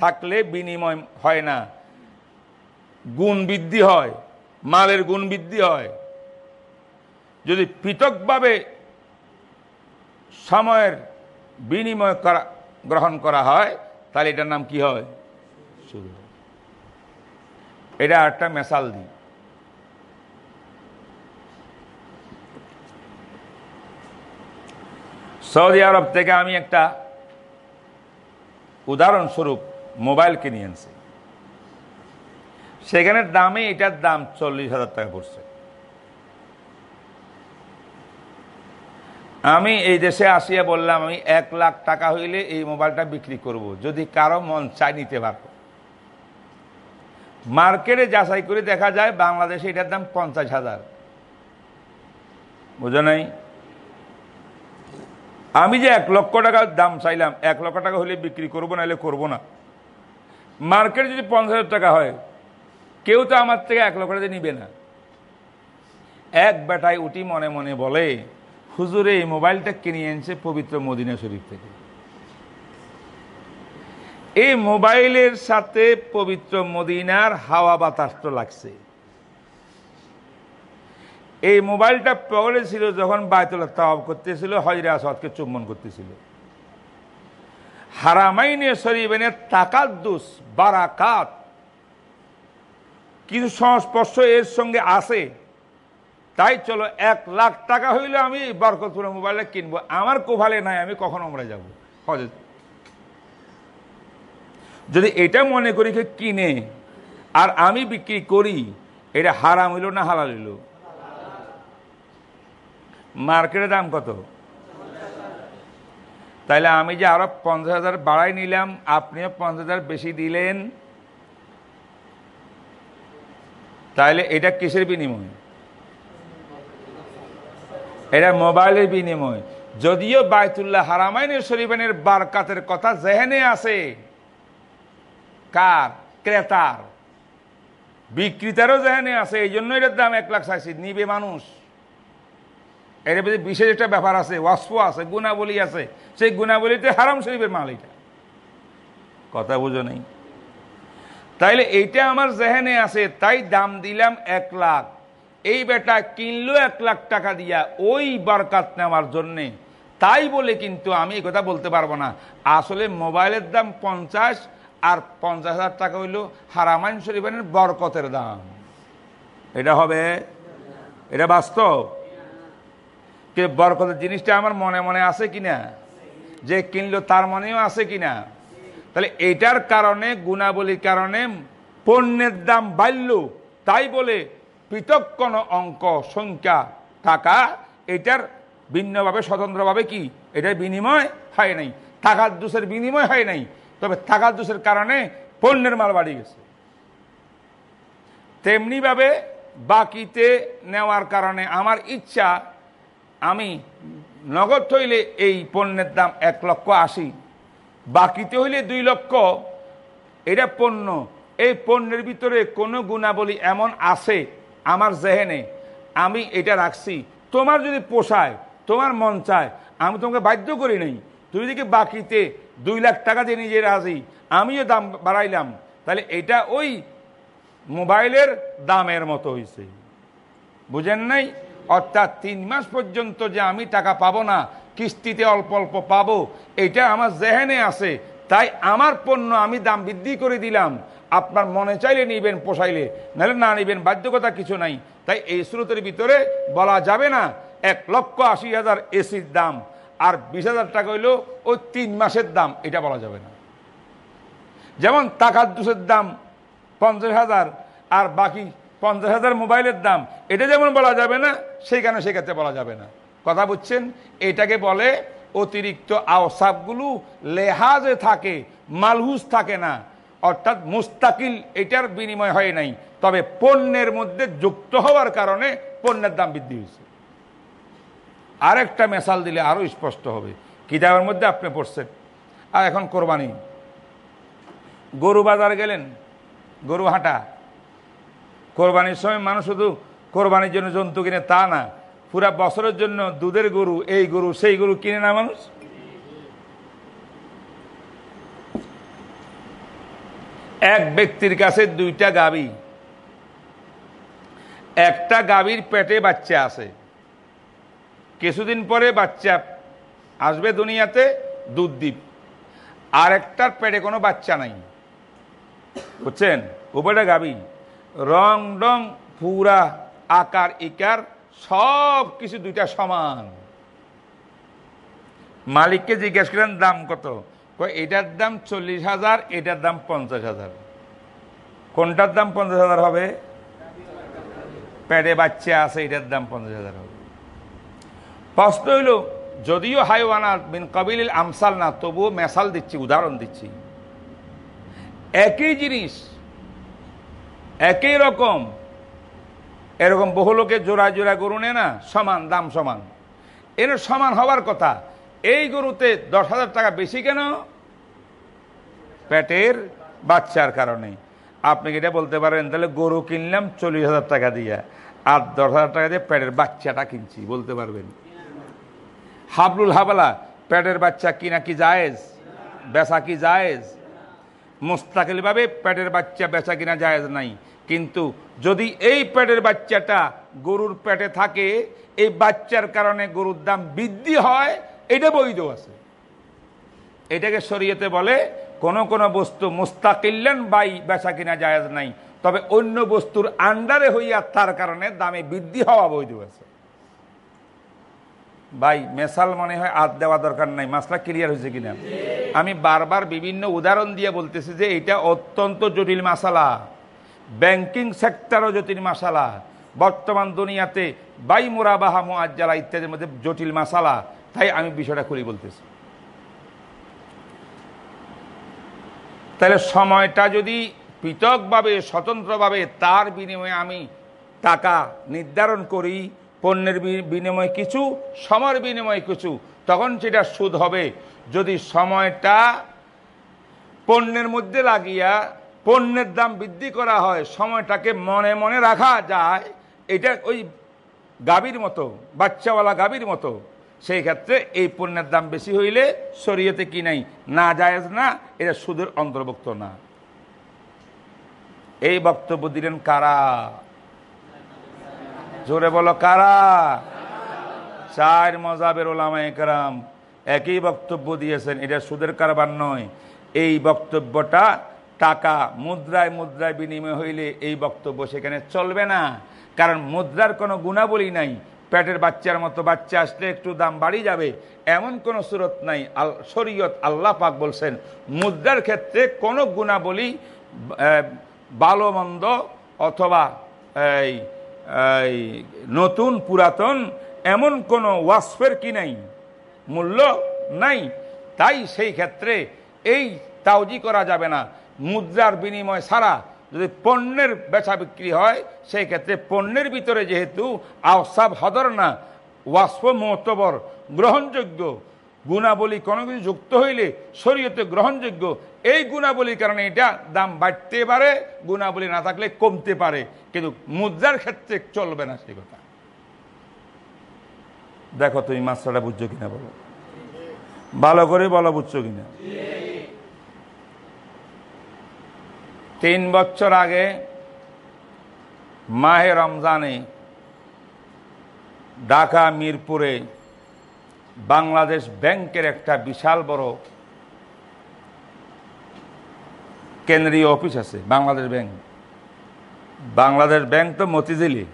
থাকলে বিনিময় হয় না। গুণ বৃদ্ধি হয়, মালের গুণ বৃদ্ধি হয়। যদি পৃথকভাবে সময়ের বিনিময় করা, গ্রহণ করা হয়, তাহলে এটার নাম কি হয়? এটা একটা মেশাল দিই সৌদি আরব থেকে আমি একটা উদাহরণস্বরূপ মোবাইল কিনে আনছি সেখানে দামে এটার দাম চল্লিশ হাজার টাকা পড়ছে। আমি এই দেশে আসিয়া বললাম, আমি এক লাখ টাকা হইলে এই মোবাইলটা বিক্রি করব। যদি কারও মন চাই নিতে পারব মার্কেটে যাচাই করে দেখা যায়, বাংলাদেশে এটার দাম পঞ্চাশ হাজার। বুঝো নাই? আমি যে এক লক্ষ টাকার দাম চাইলাম, এক লক্ষ টাকা হলে বিক্রি করব না হলে করব না। মার্কেটে যদি পঞ্চাশ হাজার টাকা হয়, কেউ তো আমার থেকে এক লক্ষ নিবে না। এক বেটায় উঠি মনে মনে বলে, হুজুরে, এই মোবাইলটা কিনে এনেছে পবিত্র মদিনা শরীফ থেকে। এই মোবাইলের সাথে পবিত্র মদিনার হাওয়া বাতাস তো লাগছে। এই মোবাইলটা পকেটে ছিল যখন বায়তুল্লাহ তাওয়াব করতেছিল হজরে আসাদকে চুম্বন করতেছিল। হারামাইনে শরীফেনে তাকাদ্দুস, বারাকাত। কিছু সংস্পর্শ এর সঙ্গে আসে তাই চলো, এক লাখ টাকা হইলে আমি বরকতপুর মোবাইলটা কিনবো। আমার কোভালে নাই, আমি কখন আমরা যাব। হজে যদি এটা মনে করি যে কিনে, আর আমি বিক্রি করি, এটা হারাম হইল না হালাল হইল? মার্কেটের দাম কত? তাইলে আমি যে আরও পঞ্চাশ হাজার বাড়াই নিলাম, আপনিও পঞ্চাশ হাজার বেশি দিলেন। তাহলে এটা কিসের বিনিময়? এটা মোবাইলের বিনিময়। যদিও বায়তুল্লাহ হারামাইনের শরীফানের বারকাতের কথা জেহেনে আছে। কার? ক্রেতার। বিক্রেতারও জেহেনে আছে এই জন্য এটার দাম এক লাখ চাইছি নিবে মানুষ। এর ভিতরে বিশেষ একটা ব্যাপার আছে ওয়াস্প আছে, গুণাবলী আছে। সেই গুণাবলীতে হারাম শরীফের মাল এটা। কথা বুঝো নেই? তাইলে এইটা আমার জেহেনে আছে, তাই দাম দিলাম এক লাখ। এই বেটা কিনলো এক লাখ টাকা দিয়া, ওই বারকাত নেওয়ার জন্যে। তাই বলে কিন্তু আমি এই কথা বলতে পারব না। আসলে মোবাইলের দাম পঞ্চাশ, আর পঞ্চাশ হাজার টাকা হইল হারামাইন শরীফের বরকতের দাম। এটা হবে? এটা বাস্তব? কে বরকতের জিনিসটা আমার মনে মনে আছে কিনা? যে কিনলো তার মনেও আছে কিনা? তাহলে এটার কারণে, গুণাবলীর কারণে পণ্যের দাম বাড়ল। তাই বলে পৃথক কোনো অঙ্ক, সংখ্যা, টাকা, এটার ভিন্নভাবে, স্বতন্ত্রভাবে কি? এটার বিনিময় হয় নাই। টাকার দোষের বিনিময় হয় নাই। তবে টাকার দোষের কারণে পণ্যের মাল বাড়ি গেছে। তেমনিভাবে বাকিতে নেওয়ার কারণে আমার ইচ্ছা আমি নগদ হইলে এই পণ্যের দাম এক লক্ষ আশি। বাকিতে হইলে দুই লক্ষ। এটা পণ্য। এই পণ্যের ভিতরে কোনো গুণাবলী এমন আছে আমার জেহেনে। আমি এটা রাখছি। তোমার যদি পোষায়, তোমার মন চায়, আমি তোমাকে বাধ্য করি নাই। তুমি যদি বাকিতে দুই লাখ টাকা দিয়ে নিজে রাজি, আমিও দাম বাড়াইলাম, তাহলে এটা ওই মোবাইলের দামের মতো হয়েছে বুঝেন নাই? অর্থাৎ তিন মাস পর্যন্ত যে আমি টাকা পাবো না, কিস্তিতে অল্প অল্প পাবো, এটা আমার জেহেনে আছে। তাই আমার পণ্য আমি দাম বৃদ্ধি করে দিলাম। আপনার মনে চাইলে নিবেন, পোষাইলে। নাহলে না নিবেন, বাধ্যকতা কিছু নাই। তাই এই স্রোতের ভিতরে বলা যাবে না, এক লক্ষ আশি হাজার এসির দাম আর বিশ হাজার টাকা হইল ওই তিন মাসের দাম, এটা বলা যাবে না। যেমন টাকার দুশের দাম পঞ্চাশ হাজার আর বাকি পঞ্চাশ হাজার মোবাইলের দাম। এটা যেমন বলা যাবে না, সেইখানে সেক্ষেত্রে বলা যাবে না। কথা বুঝছেন? এটাকে বলে অতিরিক্ত আওসাবগুলো লেহাজে থাকে মালহুস থাকে না। অর্থাৎ মুস্তাকিল, এটার বিনিময় হয় নাই। তবে পণ্যের মধ্যে যুক্ত হওয়ার কারণে পণ্যের দাম বৃদ্ধি হয়েছে। আরেকটা মেশাল দিলে আরও স্পষ্ট হবে। কিতাবের মধ্যে আপনি পড়ছেন। আর এখন কোরবানি। গরু বাজার গেলেন, গরু হাঁটা। কোরবানির সময় মানুষ শুধু কোরবানির জন্য জন্তু কিনে তা না, পুরা বছরের জন্য দুধের গরু, এই গরু, সেই গরু কিনে না মানুষ? এক ব্যক্তির কাছে দুইটা গাবি। একটা গাভীর পেটে বাচ্চা আছে। কিছুদিন পরে বাচ্চা আসবে দুনিয়াতে দুধ দ্বীপ। আর একটার পেটে কোনো বাচ্চা নাই। বুঝছেন? উপরে গাবি। রং ডং পুরা আকার, ইকার, সব কিছু দুইটা সমান। মালিককে জিজ্ঞেস করেন, দাম কত? এটার দাম চল্লিশ হাজার, এটার দাম পঞ্চাশ হাজার। কোনটার দাম পঞ্চাশ হাজার হবে? প্যাডে বাচ্চা আছে, এটার দাম পঞ্চাশ হাজার হবে। প্রশ্ন হইল, যদিও হাইওয়ানা বিন কবিল আমসাল না, তবুও মেসাল দিচ্ছি, উদাহরণ দিচ্ছি। একই জিনিস একই রকম। এরকম বহু লোকে জোড়া জোড়া গরু নেয় না, সমান, দাম সমান। এর সমান হওয়ার কথা, এই গরুতে দশ হাজার টাকা বেশি কেন? পেটের বাচ্চার কারণে। আপনি এটা বলতে পারেন? তাহলে গরু কিনলাম চল্লিশ হাজার টাকা দিয়ে, আর দশ হাজার টাকা দিয়ে পেটের বাচ্চাটা কিনছি, বলতে পারবেন? হাবলুল হাবালা, পেটের বাচ্চা কিনা কি জায়েজ? বেচা কি জায়েজ? মুস্তাকিলভাবে পেটের বাচ্চা বেচা কিনা জায়েজ নাই। কিন্তু যদি এই পেটের বাচ্চাটা গরুর পেটে থাকে, এই বাচ্চার কারণে গরুর দাম বৃদ্ধি হয়, এটা বৈধ আছে। এটাকে শরীয়তে বলে, কোন কোন বস্তু মুস্তাকিল্লেন বাই বেচা কিনা জায়েজ নাই, তবে অন্য বস্তুর আন্ডারে হইয়া তার কারণে দামে বৃদ্ধি হওয়া বৈধ আছে। ভাই, মেসাল মনে হয় আদ দেওয়া দরকার নাই, মাসলা ক্লিয়ার হয়েছে কিনা? আমি বারবার বিভিন্ন উদাহরণ দিয়ে বলতেছি যে এটা অত্যন্ত জটিল মাসালা। ব্যাংকিং সেক্টরও জটিল মাসালা বর্তমান দুনিয়াতে বাই মোরাবাহা মোয়াজ্জালা ইত্যাদির মধ্যে জটিল মাসালা তাই আমি বিষয়টা খুলি বলতেছি। তাহলে সময়টা যদি পৃথকভাবে, স্বতন্ত্রভাবে তার বিনিময়ে আমি টাকা নির্ধারণ করি, পণ্যের বিনিময়ে কিছু, সময়ের বিনিময়ে কিছু, তখন সেটা সুদ হবে। যদি সময়টা পণ্যের মধ্যে লাগিয়া পণ্যের দাম বৃদ্ধি করা হয়, সময়টাকে মনে মনে রাখা যায়। এটা ওই গাভীর মতো, বাচ্চাওয়ালা গাভীর মতো। সেই ক্ষেত্রে এই পণ্যের দাম বেশি হইলে শরীয়তে কি নাই? না জায়েজ না, এটা সুদের অন্তর্ভুক্ত না। এই বক্তব্য দিলেন কারা? জোরে বলো কারা? চার মজাবের ওলামা একরাম একই বক্তব্য দিয়েছেন, এটা সুদের কারবার নয়। এই বক্তব্যটা টাকা মুদ্রায় মুদ্রায় বিনিময় হইলে এই বক্তব্য সেখানে চলবে না। কারণ মুদ্রার কোনো গুণাবলী নাই। পেটের বাচ্চার মতো বাচ্চা আসলে একটু দাম বাড়ি যাবে। এমন কোনো সুরত নাই। আল শরীয়ত আল্লাহ পাক বলছেন, মুদ্রার ক্ষেত্রে কোনো গুণাবলী ভালো মন্দ অথবা এই নতুন পুরাতন এমন কোনো ওয়াসফের কি নাই? মূল্য নাই। তাই সেই ক্ষেত্রে এই তাওজি করা যাবে না। মুদ্রার বিনিময় ছাড়া যদি পণ্যের বেচা বিক্রি হয়, সেই ক্ষেত্রে পণ্যের ভিতরে যেহেতু আওসাব হদর না, ওয়াসফ মহতবর গ্রহণযোগ্য গুণাবলী কোনো কিছু যুক্ত হইলে শরীয়তে গ্রহণযোগ্য, এই গুণাবলীর কারণে এটা দাম বাড়তে পারে, গুণাবলী না থাকলে কমতে পারে। কিন্তু মুদ্রার ক্ষেত্রে চলবে না সেই কথা। দেখো তুমি মাছটা বুঝছ কিনা বলো? ভালো করে বলো বুঝছ কিনা? তিন বছর আগে মাহে রমজানে ঢাকা, মিরপুরে বাংলাদেশ ব্যাংকের একটা বিশাল বড় কেন্দ্রীয় অফিস আছে, বাংলাদেশ ব্যাংক। বাংলাদেশ ব্যাংক তো মতিঝিলি।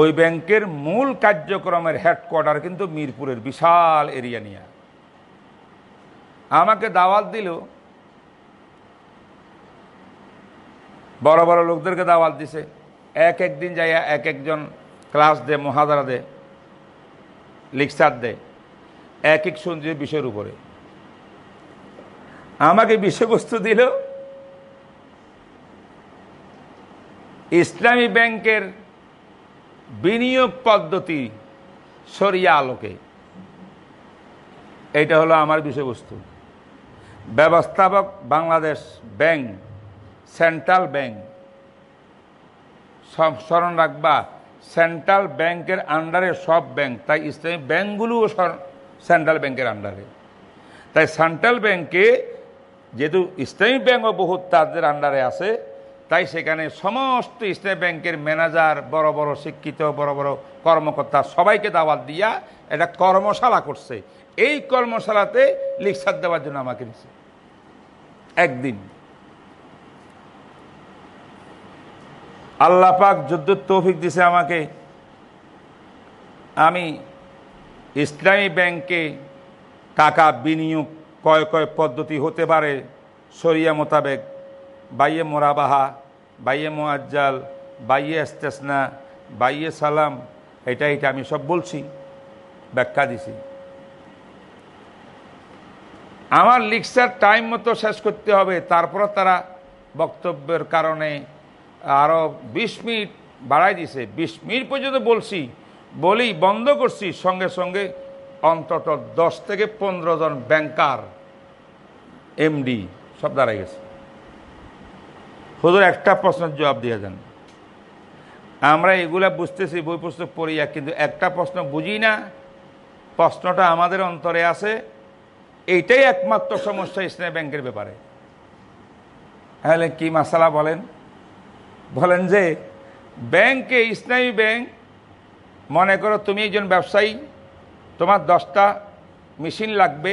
ওই ব্যাংকের মূল কার্যক্রমের হেডকোয়ার্টার কিন্তু মিরপুরের বিশাল এরিয়া নিয়ে। আমাকে দাওয়াত দিল বড় বড় লোকদেরকে দাওয়াত দিছে। এক একদিন যাইয়া এক একজন ক্লাস দে, মহাদারা দে, লিকচার দে, এক এক সঞ্জীব বিষয়ের উপরে। আমাকে বিষয়বস্তু দিল, ইসলামী ব্যাংকের বিনিয়োগ পদ্ধতি সরিয়া আলোকে। এটা হলো আমার বিষয়বস্তু। ব্যবস্থাপক বাংলাদেশ ব্যাংক সেন্ট্রাল ব্যাংক। সব স্মরণ রাখবা, সেন্ট্রাল ব্যাংকের আন্ডারে সব ব্যাংক, তাই ইসলামী ব্যাংকগুলোও সেন্ট্রাল ব্যাংকের আন্ডারে তাই সেন্ট্রাল ব্যাংকে যেহেতু ইসলামী ব্যাংকও বহুত তাদের আন্ডারে আছে, তাই সেখানে সমস্ত ইসলামী ব্যাংকের ম্যানেজার বড় বড় শিক্ষিত, বড় বড় কর্মকর্তা সবাইকে দাওয়াত দিয়া এটা কর্মশালা করছে। এই কর্মশালাতে লিকসার দেওয়ার জন্য আমাকে দিচ্ছে একদিন। আল্লাহ পাক যুদ্ধ তৌফিক দিছে আমাকে। আমি ইসলামী ব্যাংকে টাকা বিনিয়োগ কয় কয় পদ্ধতি হতে পারে সরিয়া মোতাবেক। বাইয়ে মোরাবাহা, বাইয়ে মোয়াজ্জাল, বাইয়ে এস্তেসনা, বাইয়ে সালাম এটা এটা আমি সব বলছি? ব্যাখ্যা দিছি। আমার লিক্সার টাইম মতো শেষ করতে হবে তারপর তারা বক্তব্যের কারণে আরও বিশ মিনিট বাড়াই দিছে। বিশ মিনিট পর্যন্ত বলছি, বলি বন্ধ করছি, সঙ্গে সঙ্গে অন্তত দশ থেকে পনেরো জন ব্যাংকার, এমডি সব দাঁড়াই গেছে। হুজুর, একটা প্রশ্নের জবাব দিয়ে দেন। আমরা এগুলা বুঝতেছি, বই পুস্তক পড়িয়া কিন্তু একটা প্রশ্ন বুঝি না। প্রশ্নটা আমাদের অন্তরে আছে। এইটাই একমাত্র সমস্যা ইসলামী ব্যাংকের ব্যাপারে। তাহলে কি মাসালা বলেন? বলেন যে, ব্যাংকে ইসলামী ব্যাংক, মনে করো তুমি একজন ব্যবসায়ী, তোমার দশটা মেশিন লাগবে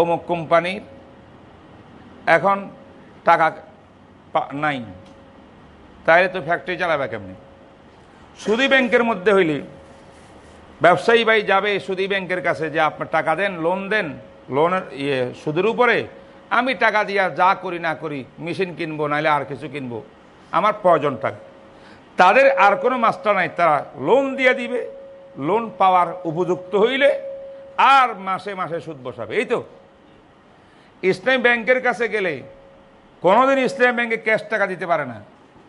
অমুক কোম্পানির, এখন টাকা নাই। তাহলে তো ফ্যাক্টরি চালাবে কেমনি? সুদী ব্যাংকের মধ্যে হইলে, ব্যবসায়ী ভাই যাবে সুদী ব্যাংকের কাছে যে, আপনার টাকা দেন লোন দেন লোনের ইয়ে সুদের উপরে, আমি টাকা দিয়া যা করি না করি, মেশিন কিনবো নাহলে আর কিছু কিনবো। আমার প্রয়োজন থাকে তাদের আর কোনো মাস্টার নাই, তারা লোন দিয়ে দিবে। লোন পাওয়ার উপযুক্ত হইলে আর মাসে মাসে সুদ বসাবে। এই তো। ইসলামী ব্যাংকের কাছে গেলে কোনোদিন ইসলামী ব্যাংকে ক্যাশ টাকা দিতে পারে না।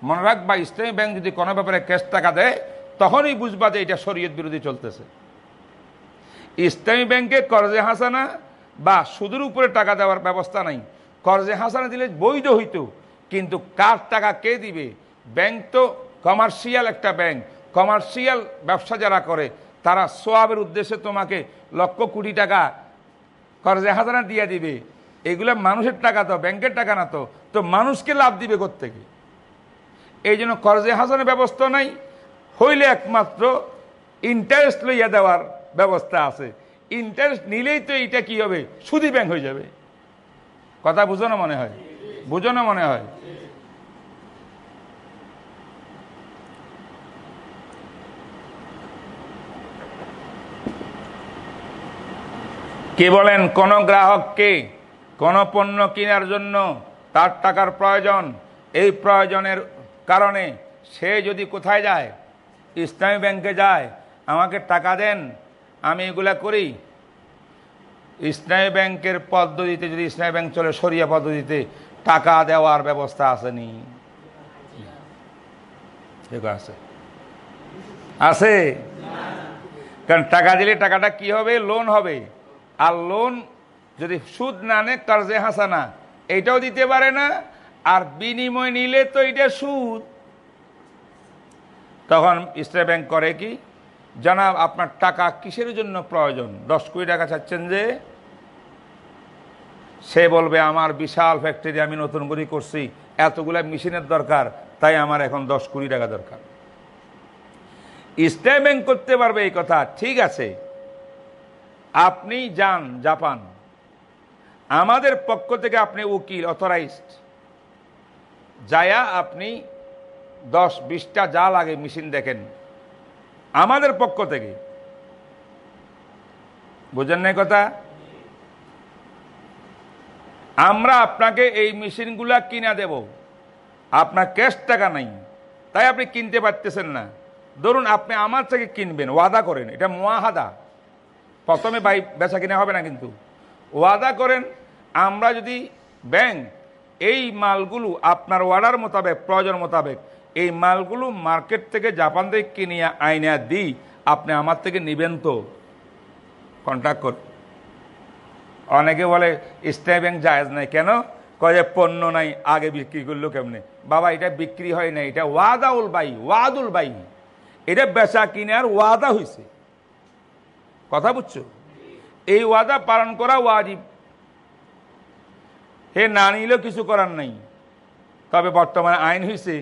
মনে রাখবা ইসলামী ব্যাংক যদি কোনো ব্যাপারে ক্যাশ টাকা দেয়, তখনই বুঝবা যে এটা শরীয়ত বিরোধী চলতেছে। ইসলামী ব্যাংকে কর্জে হাসানা বা সুদের উপরে টাকা দেওয়ার ব্যবস্থা নাই। কর্জে হাসানা দিলে বৈধ হইতো। কিন্তু কার টাকা কে দিবে? ব্যাংক তো কমার্শিয়াল একটা ব্যাংক। কমার্শিয়াল ব্যবসা যারা করে, তারা সোয়াবের উদ্দেশ্যে তোমাকে লক্ষ কোটি টাকা কর্জে হাজানা দিয়ে দিবে। এগুলো মানুষের টাকা তো, ব্যাংকের টাকা না তো। তো মানুষকে লাভ দিবে থেকে এই জন্য কর্জে হাসানের ব্যবস্থা নাই। হইলে একমাত্র ইন্টারেস্ট লইয়া দেওয়ার ব্যবস্থা আছে। ইন্টারেস্ট নিলেই তো এইটা কি হবে? সুদি ব্যাংক হয়ে যাবে। কথা বুঝো না মনে হয়? বুঝো না মনে হয়? কে বলেন, কোন গ্রাহককে কোন পণ্য কেনার জন্য তার টাকার প্রয়োজন? এই প্রয়োজনের কারণে সে যদি কোথায় যায়, ইসলামী ব্যাংকে যায়, আমাকে টাকা দেন, আমি এগুলা করি। ইসলামী ব্যাংকের পদ্ধতিতে যদি ইসলামী ব্যাংক চলে সরিয়া পদ্ধতিতে টাকা দেওয়ার ব্যবস্থা আসেনি। আছে। আছে? কারণ টাকা দিলে টাকাটা কি হবে? লোন হবে। আর লোন যদি সুদ না নে কার্জে হাসানা, এইটাও দিতে পারে না। আর বিনিময় নিলে তো এটা সুদ। তখন স্টেট ব্যাংক করে কি, জানাব, আপনার টাকা কিসের জন্য প্রয়োজন? দশ কোটি টাকা চাচ্ছেন যে সে বলবে, আমার বিশাল ফ্যাক্টরি আমি নতুন করে করছি, এতগুলা মেশিনের দরকার, তাই আমার এখন দশ কোটি টাকা দরকার। ব্যাংক করতে পারবে এই কথা, ঠিক আছে। আপনি যান জাপান। আমাদের পক্ষ থেকে আপনি উকিল অথরাইজড যায়া আপনি দশ, বিশটা যা লাগে মেশিন দেখেন। আমাদের পক্ষ থেকে। বুঝেন নাই কথা? আমরা আপনাকে এই মেশিনগুলা কিনা দেব। আপনার ক্যাশ টাকা নাই। তাই আপনি কিনতে পারতেছেন না। ধরুন আপনি আমার থেকে কিনবেন, ওয়াদা করেন, এটা মোয়াহাদা প্রথমে বাই বেচা কিনা হবে না কিন্তু। ওয়াদা করেন, আমরা যদি ব্যাংক এই মালগুলো আপনার অর্ডার মোতাবেক, প্রয়োজন মোতাবেক, এই মালগুলো মার্কেট থেকে জাপান থেকে কিনিয়া আইনা দিই আপনি আমার থেকে নিবেন তো। কন্ট্যাক্ট কর অনেকে বলে স্টেট ব্যাংক জায়েজ নাই। কেন? কয়ে পণ্য নাই, আগে বিক্রি করল কেমনে? বাবা, এটা বিক্রি হয় না এটা ওয়াদাউল বাই, ওয়াদুল বাই। এটা বেচা কিনার ওয়াদা হয়েছে কথা বুঝছ? এই ওয়াদা পালন করা ওয়াজিব। হে না নিলেও কিছু করার নাই। তবে বর্তমানে আইন হয়েছে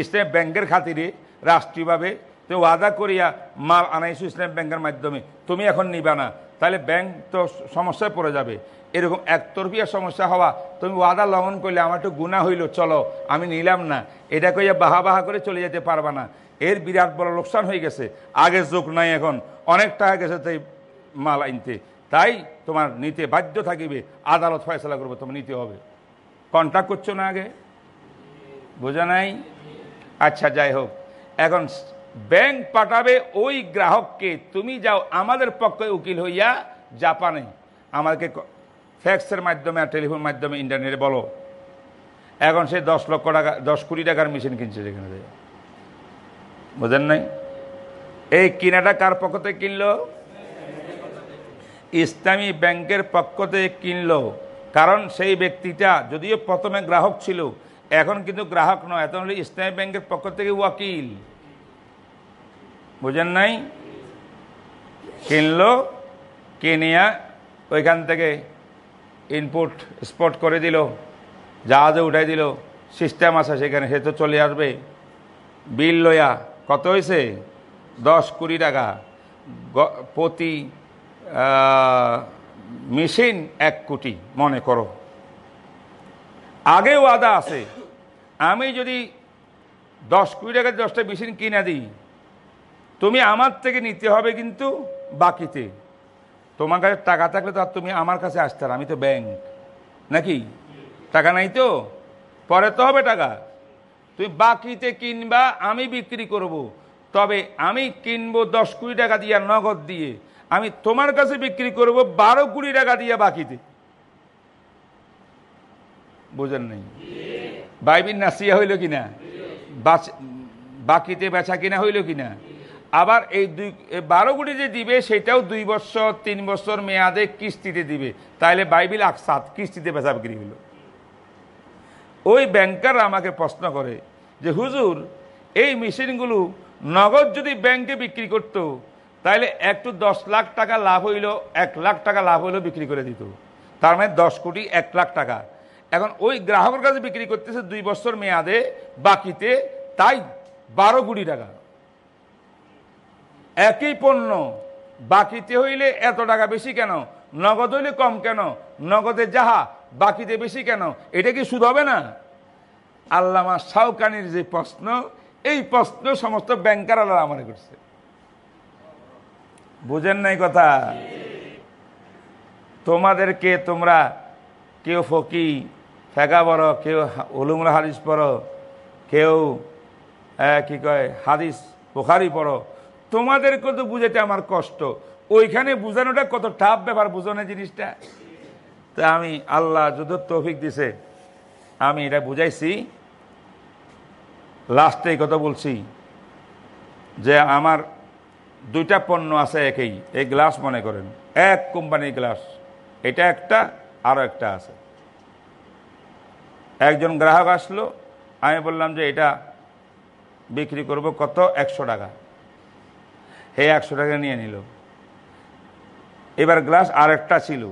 ইসলাম ব্যাংকের খাতিরে রাষ্ট্রীয়ভাবে তো ওয়াদা করিয়া মাল আনাইছো ইসলাম ব্যাংকের মাধ্যমে। তুমি এখন নিবা না। তাহলে ব্যাংক তো সমস্যায় পড়ে যাবে। এরকম একতরফিয়া সমস্যা হওয়া, তুমি ওয়াদা লঙ্ঘন করলে আমার একটু গুণা হইল, চলো, আমি নিলাম না। এটা কইয়া বাহা বাহা করে চলে যেতে পারবা না। এর বিরাট বড় লোকসান হয়ে গেছে, আগে যোগ নাই এখন। অনেক টাকা গেছে তাই মাল আনতে। তাই তোমার নিতে বাধ্য থাকিবে, আদালত ফয়সলা করবে, তোমার নিতে হবে। কন্ট্যাক্ট করছ না আগে? বোঝা নাই? আচ্ছা যাই হোক। এখন ব্যাংক পাঠাবে ওই গ্রাহককে, তুমি যাও, আমাদের পক্ষে উকিল হইয়া জাপানে। আমাদেরকে ফ্যাক্সের মাধ্যমে আর টেলিফোন মাধ্যমে ইন্টারনেটে বলো। এখন সে দশ লক্ষ টাকা, দশ কোটি টাকার মেশিন কিনছে যেখানে বোঝেন নাই? এই কিনাটা কার পক্ষ থেকে কিনলো? ইসলামী ব্যাংকের পক্ষ থেকে কিনলো। কারণ সেই ব্যক্তিটা, যদিও প্রথমে গ্রাহক ছিল, এখন কিন্তু গ্রাহক নয় এখন হলে ইসলামী ব্যাংকের পক্ষ থেকে ওয়াকিল। বুঝেন নাই? কিনলো, কিনিয়া ওইখান থেকে ইনপুট স্পট করে দিল, জাহাজে উঠাই দিল সিস্টেম আছে সেখানে, সে তো চলে আসবে। বিল লয়া কত হয়েছে দশ কুড়ি টাকা। প্রতি মেশিন এক কোটি, মনে করো। আগেও আদা আছে, আমি যদি দশ কুড়ি টাকার দশটা মেশিন কিনে দিই তুমি আমার থেকে নিতে হবে কিন্তু বাকিতে। তোমার কাছে টাকা থাকলে তো আর তুমি আমার কাছে আসতে আমি তো ব্যাংক নাকি? টাকা নাই তো? পরে তো হবে টাকা। তুমি বাকিতে কিনবা, আমি বিক্রি করব। তবে আমি কিনবো দশ কুড়ি টাকা দিয়ে নগদ দিয়ে। আমি তোমার কাছে বিক্রি করব বারো কুড়ি টাকা দিয়ে বাকিতে। বুঝেন নাই? বাইবিন নাসিয়া হইল কিনা? বাকিতে বেচা কিনা হইল কিনা? আবার এই দুই বারো কোটি যে দিবে, সেটাও দুই বছর, তিন বছর মেয়াদে কিস্তিতে দিবে। তাইলে বাইবিল আকসাত কিস্তিতে বেচা বিক্রি হইল। ওই ব্যাংকার আমাকে প্রশ্ন করে যে, হুজুর, এই মেশিনগুলো নগদ যদি ব্যাংকে বিক্রি করত তাহলে একটু দশ লাখ টাকা লাভ হইল, এক লাখ টাকা লাভ হইল বিক্রি করে দিত। তার মানে দশ কোটি এক লাখ টাকা। এখন ওই গ্রাহকের কাছে বিক্রি করতেছে দুই বছর মেয়াদে, বাকিতে তাই বারো কোটি টাকা। একই পণ্য। বাকিতে হইলে এত টাকা বেশি কেন? নগদ হইলে কম কেন? নগদে যাহা, বাকিতে বেশি কেন? এটা কি শুধু হবে না? আল্লামা সাউকানির যে প্রশ্ন, এই প্রশ্ন সমস্ত ব্যাংকার আল্লাহ আমার করছে। বুঝেন নাই কথা? তোমাদেরকে তোমরা? কেউ ফকি ফেকা বড় কেউ উলুমুল হাদিস পড়ো, কেউ কি কয়, হাদিস পোখারি পড়ো তোমাদেরকে তো বুঝাতে আমার কষ্ট? ওইখানে বুঝানোটা কত টাফ ব্যাপার বুঝানো জিনিসটা? তা আমি আল্লাহ যদি তৌফিক দিছে। আমি এটা বুঝাইছি। লাস্টে কথা বলছি যে আমার দুইটা পণ্য আছে একই, এই গ্লাস মনে করেন। এক কোম্পানির গ্লাস এটা একটা আরও একটা আছে। একজন গ্রাহক আসলো, আমি বললাম যে এটা বিক্রি করব কত? একশো টাকা। হে একশো টাকা নিয়ে নিল। এবার গ্লাস আরেকটা ছিল।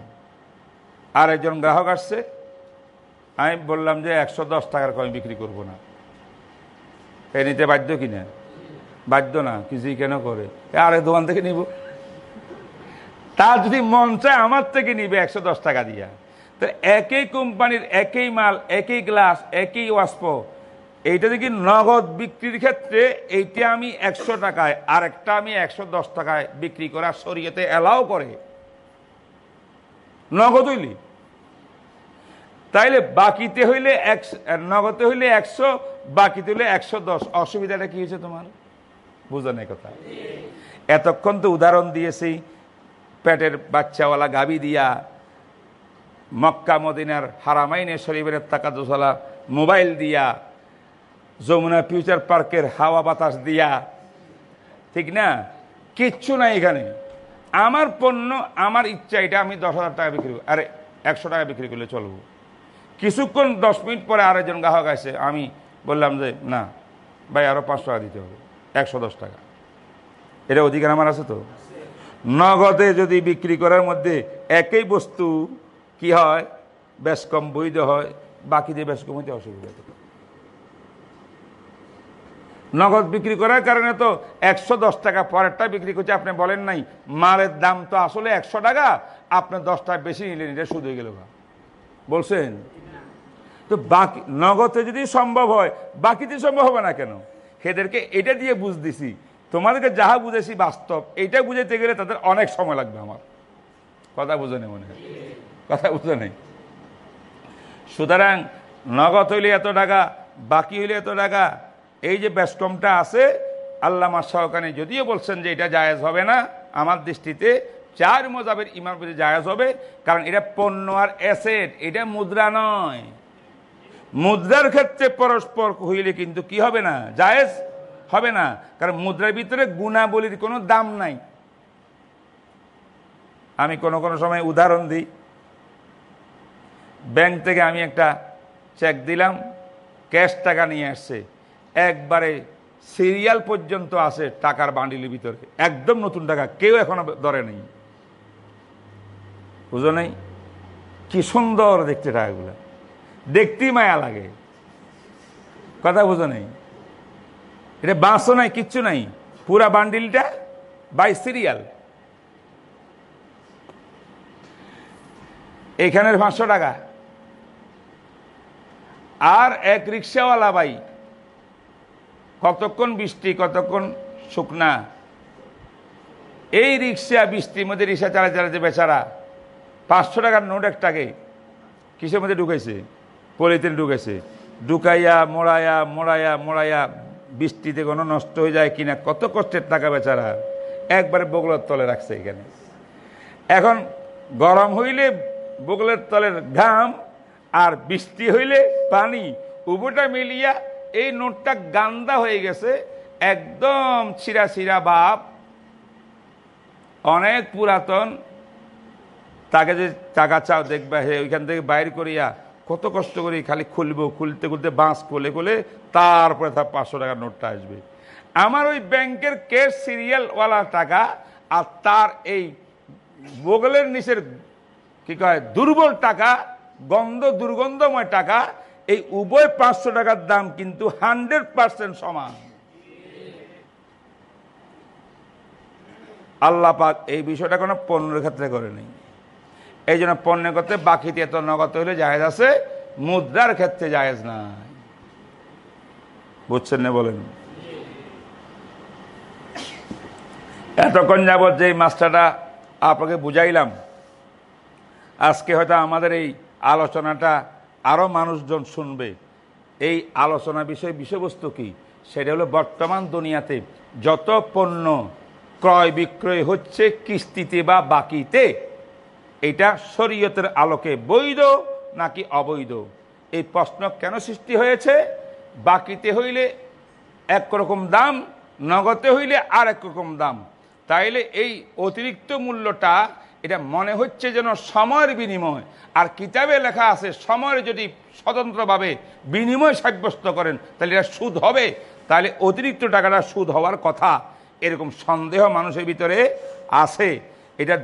আর একজন গ্রাহক আসছে। আমি বললাম যে একশো দশ টাকার কম বিক্রি করব না। এ নিতে বাধ্য কিনা? বাধ্য না, কিছুই কেন করে? এ আরেক দোকান থেকে নিব। তার যদি মন চায় আমার থেকে নিবে একশো দশ টাকা দিয়া। তো একই কোম্পানির একই মাল, একই গ্লাস, একই ওয়াস্প এইটা দেখি নগদ বিক্রির ক্ষেত্রে এইটা আমি একশো টাকায় আর একটা আমি একশো দশ টাকায় বিক্রি করা শরীয়তে অ্যালাও করে। নগদ হইলি? তাইলে বাকিতে হইলে একশো নগদে হইলে একশো, বাকিতে হইলে একশো দশ। অসুবিধাটা কি হয়েছে তোমার? বুঝো না কথা। এতক্ষণ তো উদাহরণ দিয়েছি, পেটের বাচ্চাওয়ালা গাবি দিয়া, মক্কা মদিনার হারামাইনে শরীফের তাকাদুসালা মোবাইল দিয়া যমুনা ফিউচার পার্কের হাওয়া বাতাস দিয়া। ঠিক না? কিচ্ছু নাই এখানে। আমার পণ্য, আমার ইচ্ছা, এটা আমি দশ হাজার টাকা বিক্রি করি। আরে, একশো টাকা বিক্রি করলে চলবো। কিছুক্ষণ দশ মিনিট পরে আরেকজন গ্রাহক আসে, আমি বললাম যে, না, ভাই আরও পাঁচশো টাকা দিতে হবে, একশো দশ টাকা। এটা অধিকার আমার আছে তো? নগদে যদি বিক্রি করার মধ্যে একই বস্তু কি হয়? বেশ কম বৈধ হয়, বাকি দিয়ে বেশ কম হইতে অসুবিধা নগদ বিক্রি করার কারণে তো একশো দশ টাকা পরেরটা বিক্রি করছে। আপনি বলেন নাই, মালের দাম তো আসলে একশো টাকা, আপনি দশ টাকা বেশি নিলেন, এটা শুধু হয়ে গেল বলছেন? তো বাকি, নগদে যদি সম্ভব হয়, বাকিতে সম্ভব হবে না কেন? সেদেরকে এটা দিয়ে বুঝ দিছি তোমাদেরকে যাহা বুঝেছি বাস্তব, এইটা বুঝাইতে গেলে তাদের অনেক সময় লাগবে আমার। কথা বুঝে নেই মনে হয়? কথা বুঝে নেই? সুতরাং নগদ হইলে এত টাকা, বাকি হইলে এত টাকা এই যে ব্যস্তমটা আছে, আল্লামা সহকানে যদিও বলছেন যে এটা জায়েজ হবে না, আমার দৃষ্টিতে চার মজাবের ইমাম বুঝে জায়েজ হবে, কারণ এটা পণ্য আর অ্যাসেট, এটা মুদ্রা নয়। মুদ্রার ক্ষেত্রে পরস্পর হইলে কিন্তু কি হবে না? জায়েজ হবে না, কারণ মুদ্রার ভিতরে গুণাবলীর কোনো দাম নাই। আমি কোনো কোনো সময় উদাহরণ দিই। ব্যাংক থেকে আমি একটা চেক দিলাম, ক্যাশ টাকা নিয়ে আসছে। একবারে সিরিয়াল পর্যন্ত আছে টাকার বান্ডিলের ভিতরে। একদম নতুন টাকা, কেউ এখনও ধরে নেই। বুঝো নেই? কি সুন্দর দেখতে টাকাগুলো। দেখতেই মায়া লাগে। কথা বুঝো নেই? এটা বাঁশও নাই, কিচ্ছু নাই। পুরা বান্ডিলটা বাই সিরিয়াল। এখানের পাঁচশো টাকা। আর এক রিক্সাওয়ালা ভাই কতক্ষণ বৃষ্টি, কতক্ষণ শুকনা? এই রিক্সা বৃষ্টির মধ্যে রিক্সা চালা চালাতে বেচারা পাঁচশো টাকার নোট একটাকে কিসের মধ্যে ঢুকেছে? পলিথিন ঢুকেছে। ঢুকাইয়া, মোড়াইয়া মোড়াইয়া মোড়াইয়া বৃষ্টিতে কোনো নষ্ট হয়ে যায় কিনা, কত কষ্টের টাকা বেচারা একবারে বগলের তলে রাখছে এখানে। এখন গরম হইলে বগলের তলের ঘাম আর বৃষ্টি হইলে পানি, উভয়টা মিলিয়া এই নোটটা গান্দা হয়ে গেছে, একদম ছিঁড়া ছিঁড়া বাপ, অনেক পুরাতন। তাকে যে টাকা চাও দেখবে, হে, ওইখান থেকে বাইর করিয়া কত কষ্ট করি খালি খুলবো, খুলতে খুলতে বাঁশ খুলে খুলে তারপরে তার পাঁচশো টাকার নোটটা আসবে। আমার ওই ব্যাংকের ক্যাশ সিরিয়ালওয়ালা টাকা আর তার এই বগলের নিচের কি কয়, দুর্বল টাকা, গন্ধ দুর্গন্ধময় টাকা এই উভয় পাঁচশো টাকার দাম কিন্তু হান্ড্রেড পার্সেন্ট সমান। আল্লাহ পাক এই বিষয়টা কোনো পণ্যের ক্ষেত্রে করে নেই। এই জন্য পণ্যের ক্ষেত্রে বাকিতে এত নগদ হলে জায়েজ আছে, মুদ্রার ক্ষেত্রে জায়েজ নাই। বুঝছেন না বলেন? এতক্ষণ যাবৎ যে মাস্টারটা আপনাকে বুঝাইলাম, আজকে হয়তো আমাদের এই আলোচনাটা আরও মানুষজন শুনবে। এই আলোচনা বিষয়, বিষয়বস্তু কি? সেটা হলো বর্তমান দুনিয়াতে যত পণ্য ক্রয় বিক্রয় হচ্ছে কিস্তিতে বা বাকিতে, এটা শরীয়তের আলোকে বৈধ নাকি অবৈধ? এই প্রশ্ন কেন সৃষ্টি হয়েছে? বাকিতে হইলে একরকম দাম, নগদে হইলে আর একরকম দাম। তাইলে এই অতিরিক্ত মূল্যটা এটা মনে হচ্ছে যেন সময়ের বিনিময়। আর কিতাবে লেখা আছে সময়ের যদি স্বতন্ত্রভাবে বিনিময় সাব্যস্ত করেন, তাহলে এটা সুদ হবে। তাহলে অতিরিক্ত টাকাটা সুদ হওয়ার কথা। এরকম সন্দেহ মানুষের ভিতরে আছে। এটার